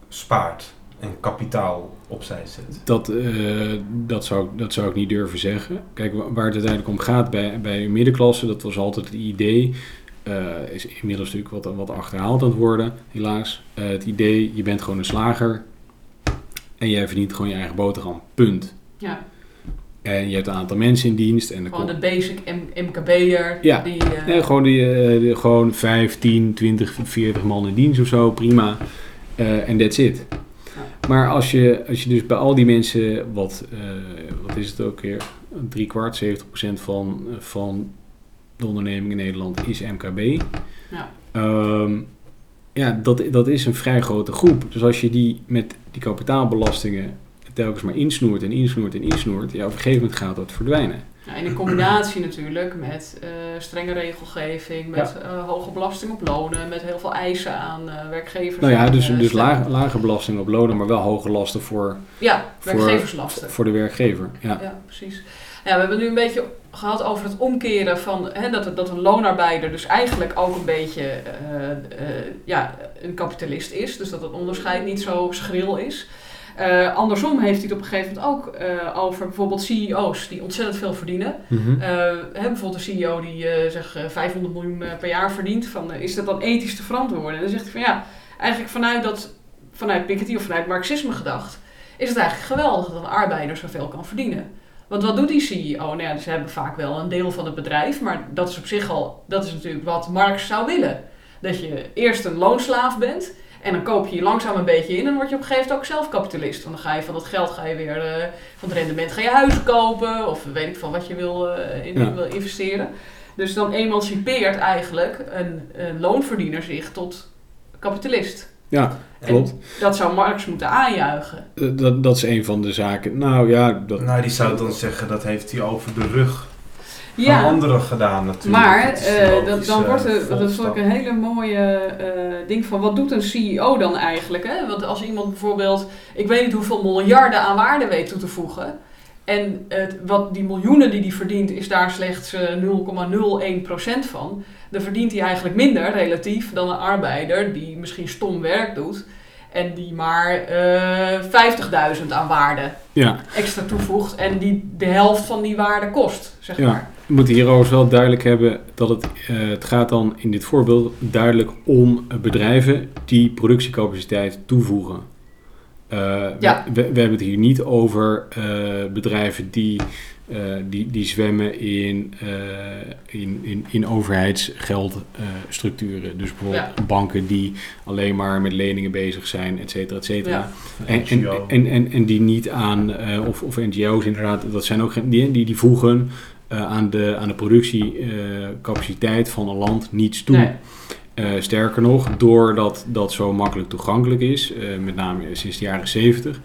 spaart en kapitaal opzij zet? Dat, eh, dat, zou, ik- dat zou ik niet durven zeggen. Kijk, wa- waar het uiteindelijk om gaat bij, bij een middenklasse, dat was altijd het idee. eh, is inmiddels natuurlijk wat, wat achterhaald aan het worden, helaas. Eh, het idee, je bent gewoon een slager en jij verdient gewoon je eigen boterham. Punt. ja, En je hebt een aantal mensen in dienst. En gewoon de basic MKB'er. Ja. Die, Nee, gewoon, die, eh, gewoon 5, 10, 20, 40 man in dienst of zo, prima. Eh, En that's it. Maar als je, als je dus bij al die mensen, wat, wat is het ook weer, drie kwart, 70 procent van, van de onderneming in Nederland is MKB. Ja. Ehm, ja, dat, dat is een vrij grote groep. Dus als je die met die kapitaalbelastingen telkens maar insnoert en insnoert en insnoert, ja, op een gegeven moment gaat dat verdwijnen. Ja, en in combinatie natuurlijk met eh, strenge regelgeving, met eh, hoge belasting op lonen, met heel veel eisen aan eh, werkgevers. Nou ja, dus, dus lage, belasting op lonen, maar wel hoge lasten voor, Ja, werkgeverslasten. voor de werkgever. Ja. Ja, precies. Ja, we hebben nu een beetje gehad over het omkeren van hè, dat, dat een loonarbeider dus eigenlijk ook een beetje ja, een kapitalist is. Dus dat het onderscheid niet zo schril is. Eh, andersom heeft hij het op een gegeven moment ook eh, over bijvoorbeeld CEO's die ontzettend veel verdienen. Eh, hè, bijvoorbeeld een CEO die zeg eh, 500 miljoen per jaar verdient. Van, is dat dan ethisch te verantwoorden? En dan zegt hij van ja, eigenlijk vanuit, dat, vanuit Piketty of vanuit Marxisme gedacht, is het eigenlijk geweldig dat een arbeider zoveel kan verdienen. Want wat doet die CEO? Nou ja, ze hebben vaak wel een deel van het bedrijf, maar dat is op zich al, dat is natuurlijk wat Marx zou willen. Dat je eerst een loonslaaf bent en dan koop je je langzaam een beetje in en dan word je op een gegeven moment ook zelf kapitalist. Want dan ga je van dat geld ga je weer, eh, van het rendement ga je huizen kopen of weet ik van wat je wil, eh, in, Ja. wil investeren. Dus dan emancipeert eigenlijk een, een loonverdiener zich tot kapitalist. ja, klopt. Dat zou Marx moeten aanjuichen. Eh, Dat, dat is een van de zaken. Nou ja, dat, Nou, die zou dan zeggen dat heeft hij over de rug van Ja, anderen gedaan natuurlijk. maar is eh, dat, dan eh, wordt er, dat ik volgstap. een hele mooie eh, ding van wat doet een CEO dan eigenlijk? Hè? Want als iemand bijvoorbeeld, ik weet niet hoeveel miljarden aan waarde weet toe te voegen. En het, wat die miljoenen die hij verdient, is daar slechts eh, 0,01% van. Dan verdient hij eigenlijk minder relatief dan een arbeider die misschien stom werk doet. En die maar eh 50.000 aan waarde ja. extra toevoegt. En die de helft van die waarde kost, zeg Ja. maar. We moeten hier overigens wel duidelijk hebben dat het, eh, het gaat dan in dit voorbeeld duidelijk om bedrijven die productiecapaciteit toevoegen. Eh, Ja. we, we hebben het hier niet over bedrijven die die, die zwemmen in, eh, in, in, in overheidsgeldstructuren. dus bijvoorbeeld banken die alleen maar met leningen bezig zijn, et cetera, et cetera. Ja. En, en, en, en, en die niet aan, eh, of, of NGO's inderdaad, dat zijn ook die, die, die voegen eh, aan, de, aan de productiecapaciteit van een land niets toe. Nee. Eh, sterker nog, doordat dat zo makkelijk toegankelijk is, eh, met name sinds de jaren 70,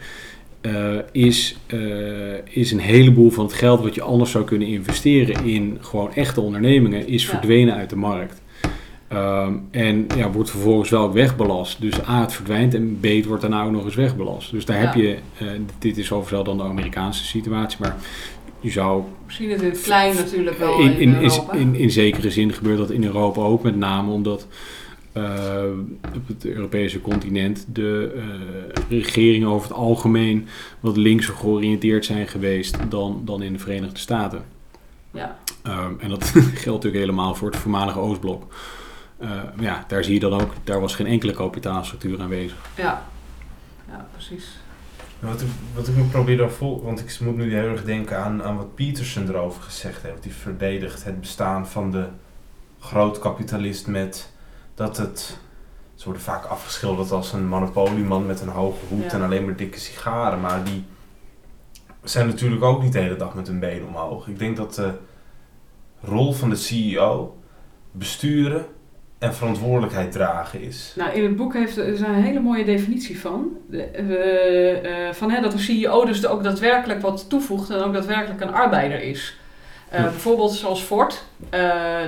eh, is, eh, is een heleboel van het geld wat je anders zou kunnen investeren in gewoon echte ondernemingen, is Ja. verdwenen uit de markt. Ehm, en ja, wordt vervolgens wel ook wegbelast. Dus A, het verdwijnt en B, het wordt daarna ook nog eens wegbelast. Dus daar Ja. heb je, eh, dit is overigens dan de Amerikaanse situatie, maar je zou Misschien in het klein natuurlijk wel in, in, in, in zekere zin gebeurt dat in Europa ook, met name omdat eh, op het Europese continent de eh, regeringen over het algemeen wat linkser georiënteerd zijn geweest dan, dan in de Verenigde Staten. ja. Ehm, en dat geldt natuurlijk helemaal voor het voormalige Oostblok. Eh, ja, daar zie je dan ook, daar was geen enkele kapitaalstructuur aanwezig. Ja. ja, precies. Wat ik, wat ik me probeer vol, want ik moet nu heel erg denken aan, aan wat Peterson erover gezegd heeft. Die verdedigt het bestaan van de grootkapitalist met dat het, ze worden vaak afgeschilderd als een monopolieman met een hoge hoed Ja. en alleen maar dikke sigaren. Maar die zijn natuurlijk ook niet de hele dag met hun benen omhoog. Ik denk dat de rol van de CEO besturen en verantwoordelijkheid dragen is. Nou, in het boek heeft, er is een hele mooie definitie van. De, eh, van hè, dat een CEO dus ook daadwerkelijk wat toevoegt en ook daadwerkelijk een arbeider is. Eh. Bijvoorbeeld zoals Ford. Eh,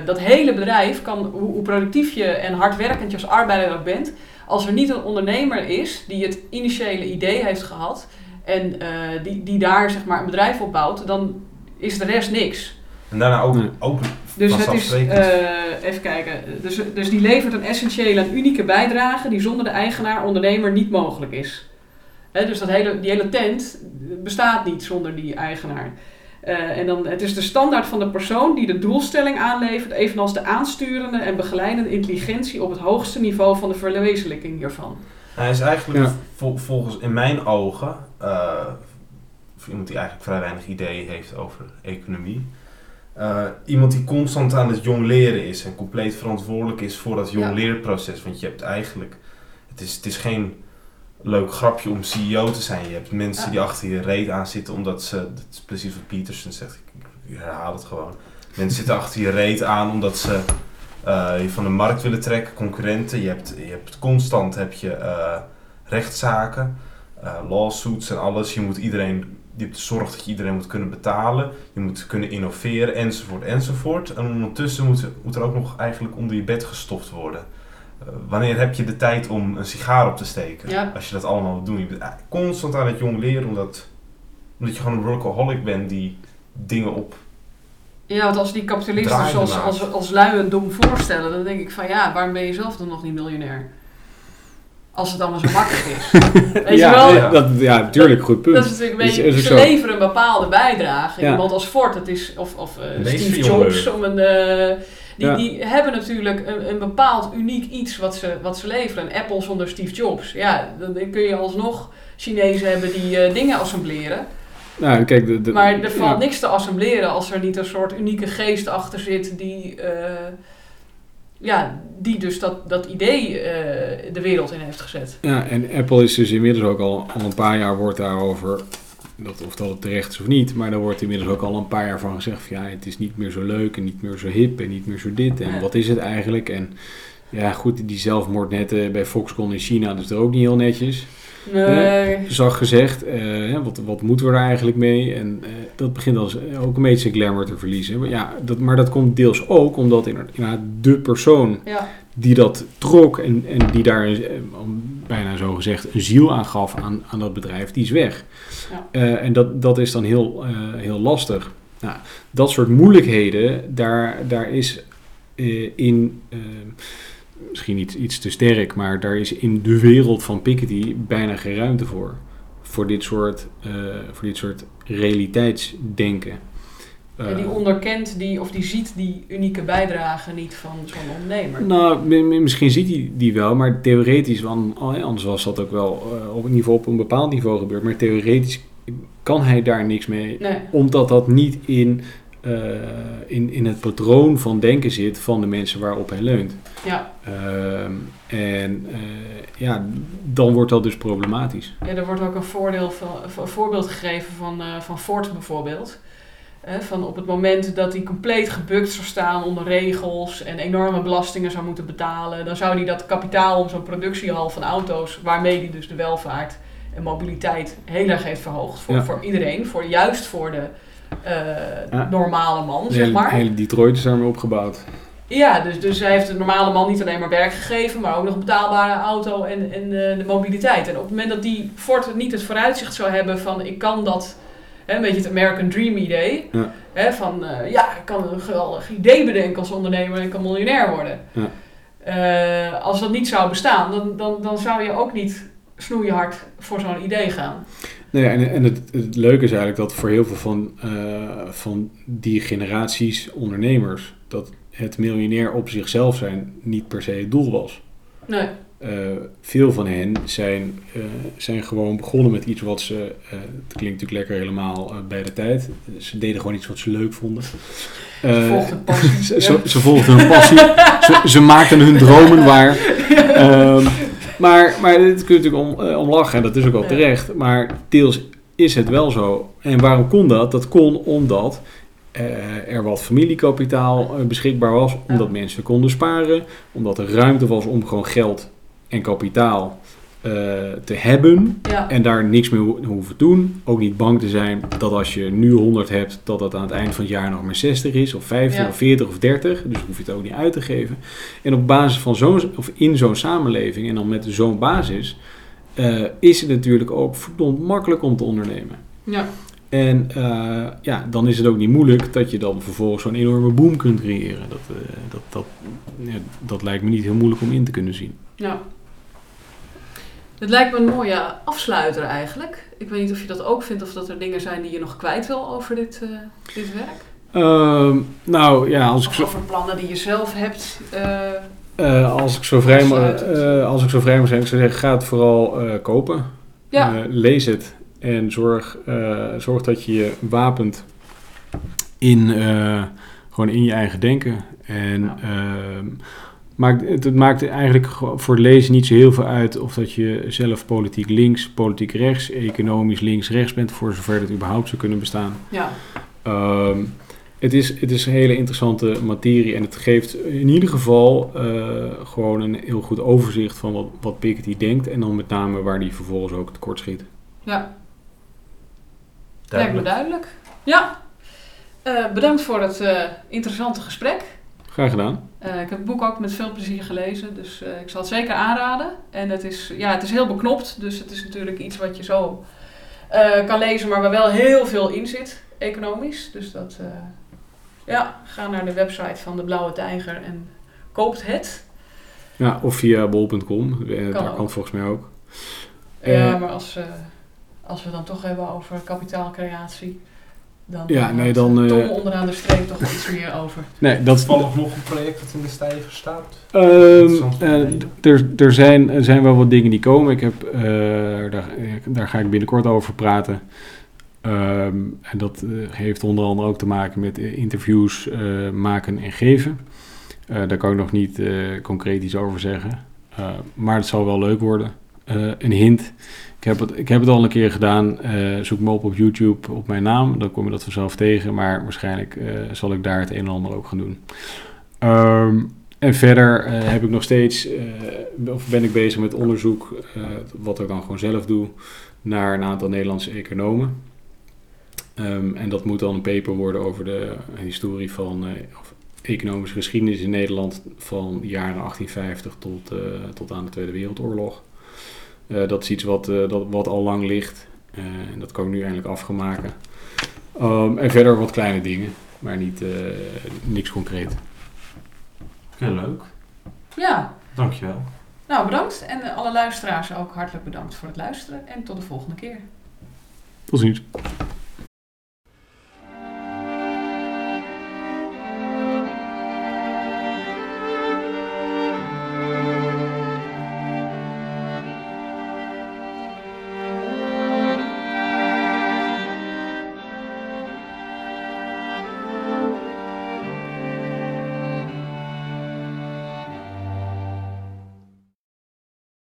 dat hele bedrijf kan, hoe, hoe productief je en hardwerkend je als arbeider ook bent, als er niet een ondernemer is die het initiële idee heeft gehad en eh, die, die daar zeg maar een bedrijf op bouwt, dan is de rest niks. En daarna ook open Dus het is, eh, even kijken, dus, dus die levert een essentiële en unieke bijdrage die zonder de eigenaar ondernemer niet mogelijk is. Hè, dus dat hele, die hele tent bestaat niet zonder die eigenaar. Eh, en dan, het is de standaard van de persoon die de doelstelling aanlevert, evenals de aansturende en begeleidende intelligentie op het hoogste niveau van de verwezenlijking hiervan. Hij is eigenlijk Ja. vol- volgens in mijn ogen, eh, voor iemand die eigenlijk vrij weinig idee heeft over economie, eh, iemand die constant aan het jong leren is en compleet verantwoordelijk is voor dat jong Ja. leerproces. Want je hebt eigenlijk, het is, het is geen leuk grapje om CEO te zijn. Je hebt mensen die achter je reet aan zitten omdat ze, dat is precies wat Peterson zegt, ik, herhaal het gewoon. Mensen zitten achter je reet aan omdat ze eh, je van de markt willen trekken, concurrenten. Je hebt, je hebt constant heb je, eh, rechtszaken, eh, lawsuits en alles. Je moet iedereen, je hebt de zorg dat je iedereen moet kunnen betalen. Je moet kunnen innoveren enzovoort enzovoort. En ondertussen moet, moet er ook nog eigenlijk onder je bed gestoft worden. Eh, wanneer heb je de tijd om een sigaar op te steken? Ja. Als je dat allemaal wil doen. Je bent eigenlijk constant aan het jong leren omdat, omdat je gewoon een workaholic bent die dingen op Ja, want als die kapitalisten zoals als, als lui en dom voorstellen, dan denk ik van ja, waarom ben je zelf dan nog niet miljonair? Als het allemaal zo makkelijk is. Weet ja, je wel? eh, Dat, ja, natuurlijk, goed punt. Dat is natuurlijk een beetje, ze zo. leveren een bepaalde bijdrage. Ja. Iemand als Ford, het is, of, of eh, Steve. Jobs, om een, eh, die, Ja. die hebben natuurlijk een, een bepaald uniek iets wat ze, wat ze leveren. Een Apple zonder Steve Jobs. Ja, dan kun je alsnog Chinezen hebben die eh, dingen assembleren. Nou, kijk, de, de- Maar er valt ja. niks te assembleren als er niet een soort unieke geest achter zit die, eh, ja, die dus dat, dat idee eh, de wereld in heeft gezet. Ja, en Apple is dus inmiddels ook al, al een paar jaar wordt daarover, dat, of dat het terecht is of niet, maar daar wordt inmiddels ook al een paar jaar van gezegd van ja, het is niet meer zo leuk en niet meer zo hip en niet meer zo dit en wat is het eigenlijk? En ja, goed, die zelfmoordnetten bij Foxconn in China, dat is er ook niet heel netjes. Nee. Zag gezegd, eh, wat, wat moeten we er eigenlijk mee? En eh, dat begint als, ook een beetje zijn glamour te verliezen. Maar, ja, dat, maar dat komt deels ook omdat inderdaad de persoon Ja, die dat trok en, en die daar eh, bijna zo gezegd een ziel aan gaf aan, aan dat bedrijf, die is weg. Ja. Eh, en dat, dat is dan heel, eh, heel lastig. Nou, dat soort moeilijkheden, daar, daar is eh, in, misschien iets, iets te sterk, maar daar is in de wereld van Piketty bijna geen ruimte voor. Voor dit soort, voor dit soort realiteitsdenken. En die onderkent die, of die ziet die unieke bijdrage niet van zo'n ondernemer. Nou, mi- mi- misschien ziet hij die wel, maar theoretisch, want ja, anders was dat ook wel eh, op geval op een bepaald niveau gebeurd. Maar theoretisch kan hij daar niks mee. Nee. Omdat dat niet in, eh, in, in het patroon van denken zit van de mensen waarop hij leunt. Ja. Ehm, en eh, ja, dan wordt dat dus problematisch. Ja, er wordt ook een, voordeel van, een voorbeeld gegeven van, van Ford bijvoorbeeld. Van op het moment dat hij compleet gebukt zou staan onder regels en enorme belastingen zou moeten betalen, dan zou hij dat kapitaal om zo'n productiehal van auto's, waarmee hij dus de welvaart en mobiliteit heel erg heeft verhoogd voor, Ja. voor iedereen, voor, juist voor de eh, Ja. normale man, De zeg hele, maar. hele Detroit is daarmee opgebouwd. Ja, dus, dus hij heeft de normale man niet alleen maar werk gegeven, maar ook nog een betaalbare auto en, en eh, de mobiliteit. En op het moment dat die Ford niet het vooruitzicht zou hebben van ik kan dat, een beetje het American Dream idee, Ja. van eh, ja, ik kan een geweldig idee bedenken als ondernemer en ik kan miljonair worden. Ja. Eh, als dat niet zou bestaan, dan, dan, dan zou je ook niet snoeihard voor zo'n idee gaan. Nee, en, en het, het leuke is eigenlijk dat voor heel veel van, eh, van die generaties ondernemers, dat het miljonair op zichzelf zijn niet per se het doel was. Nee, veel van hen zijn, eh, zijn gewoon begonnen met iets wat ze, eh, het klinkt natuurlijk lekker helemaal eh, bij de tijd, ze deden gewoon iets wat ze leuk vonden. Eh, volgt een passie. ze, ze, ze volgden hun passie, ze, ze maakten hun dromen waar. Ehm, maar, maar dit kun je natuurlijk om, eh, om lachen en dat is ook wel Ja. terecht. Maar deels is het wel zo. En waarom kon dat? Dat kon omdat eh, er wat familiekapitaal eh, beschikbaar was. Omdat mensen konden sparen. Omdat er ruimte was om gewoon geld en kapitaal eh, te hebben. Ja, En daar niks mee ho- hoeven doen. Ook niet bang te zijn dat als je nu 100 hebt, dat dat aan het eind van het jaar nog maar 60 is, of 50, Ja. of 40 of 30. Dus hoef je het ook niet uit te geven. En op basis van zo'n, of in zo'n samenleving en dan met zo'n basis, eh, is het natuurlijk ook verdomd makkelijk om te ondernemen. ja. En eh, ja, dan is het ook niet moeilijk dat je dan vervolgens zo'n enorme boom kunt creëren. Dat, dat, dat, ja, dat lijkt me niet heel moeilijk om in te kunnen zien. Ja. Het lijkt me een mooie afsluiter eigenlijk. Ik weet niet of je dat ook vindt of dat er dingen zijn die je nog kwijt wil over dit, eh, dit werk. Ehm, nou ja, als ik zo, over plannen die je zelf hebt. eh, Eh, als, ik zo vrij als ik zo vrij mag zijn, ik zou zeggen, ga het vooral kopen. ja, lees het en zorg, zorg dat je je wapent in, gewoon in je eigen denken. En Ja. Maakt, het, het maakt eigenlijk voor het lezen niet zo heel veel uit of dat je zelf politiek links, politiek rechts, economisch links-rechts bent, voor zover dat überhaupt zou kunnen bestaan. ja, Ehm, het, is, het is een hele interessante materie en het geeft in ieder geval eh, gewoon een heel goed overzicht van wat, wat Piketty denkt en dan met name waar hij vervolgens ook tekort schiet. ja. Lijkt me duidelijk. Ja. Eh, bedankt voor het eh, interessante gesprek. Graag gedaan. Eh, ik heb het boek ook met veel plezier gelezen, dus eh, ik zal het zeker aanraden. En het is, ja, het is heel beknopt, dus het is natuurlijk iets wat je zo eh, kan lezen, maar waar wel heel veel in zit, economisch. Dus dat, ja, ga naar de website van de Blauwe Tijger en koopt het. Ja, of via bol.com, eh, Kan daar ook. kan het volgens mij ook. ja, maar als, als we dan toch hebben over kapitaalcreatie, dan Ja, eh, nee, dan, eh, eh, Tom onderaan de streep toch iets meer over. Nee, dat, Toevallig nog een project dat in de stijger staat. Ehm, eh, er, er, zijn, er zijn wel wat dingen die komen. Ik heb, eh, daar, daar ga ik binnenkort over praten. Ehm, en dat heeft onder andere ook te maken met interviews eh, maken en geven. Eh, daar kan ik nog niet eh, concreet iets over zeggen. Eh, maar het zal wel leuk worden. Eh, een hint. Ik heb, het, ik heb het al een keer gedaan. Eh, zoek me op op YouTube op mijn naam. Dan kom je dat vanzelf tegen. Maar waarschijnlijk eh, zal ik daar het een en ander ook gaan doen. Ehm, en verder heb ik nog steeds, of ben ik bezig met onderzoek, wat ik dan gewoon zelf doe, naar een aantal Nederlandse economen. Ehm, en dat moet dan een paper worden over de historie van, economische geschiedenis in Nederland van de jaren 1850 tot, tot aan de Tweede Wereldoorlog. Eh, dat is iets wat, eh, dat, wat al lang ligt eh, en dat kan ik nu eindelijk afgemaken. Ehm, en verder wat kleine dingen, maar niet, eh, niks concreet. Heel leuk. Ja, Dankjewel. nou bedankt. En alle luisteraars ook hartelijk bedankt voor het luisteren. En tot de volgende keer. Tot ziens.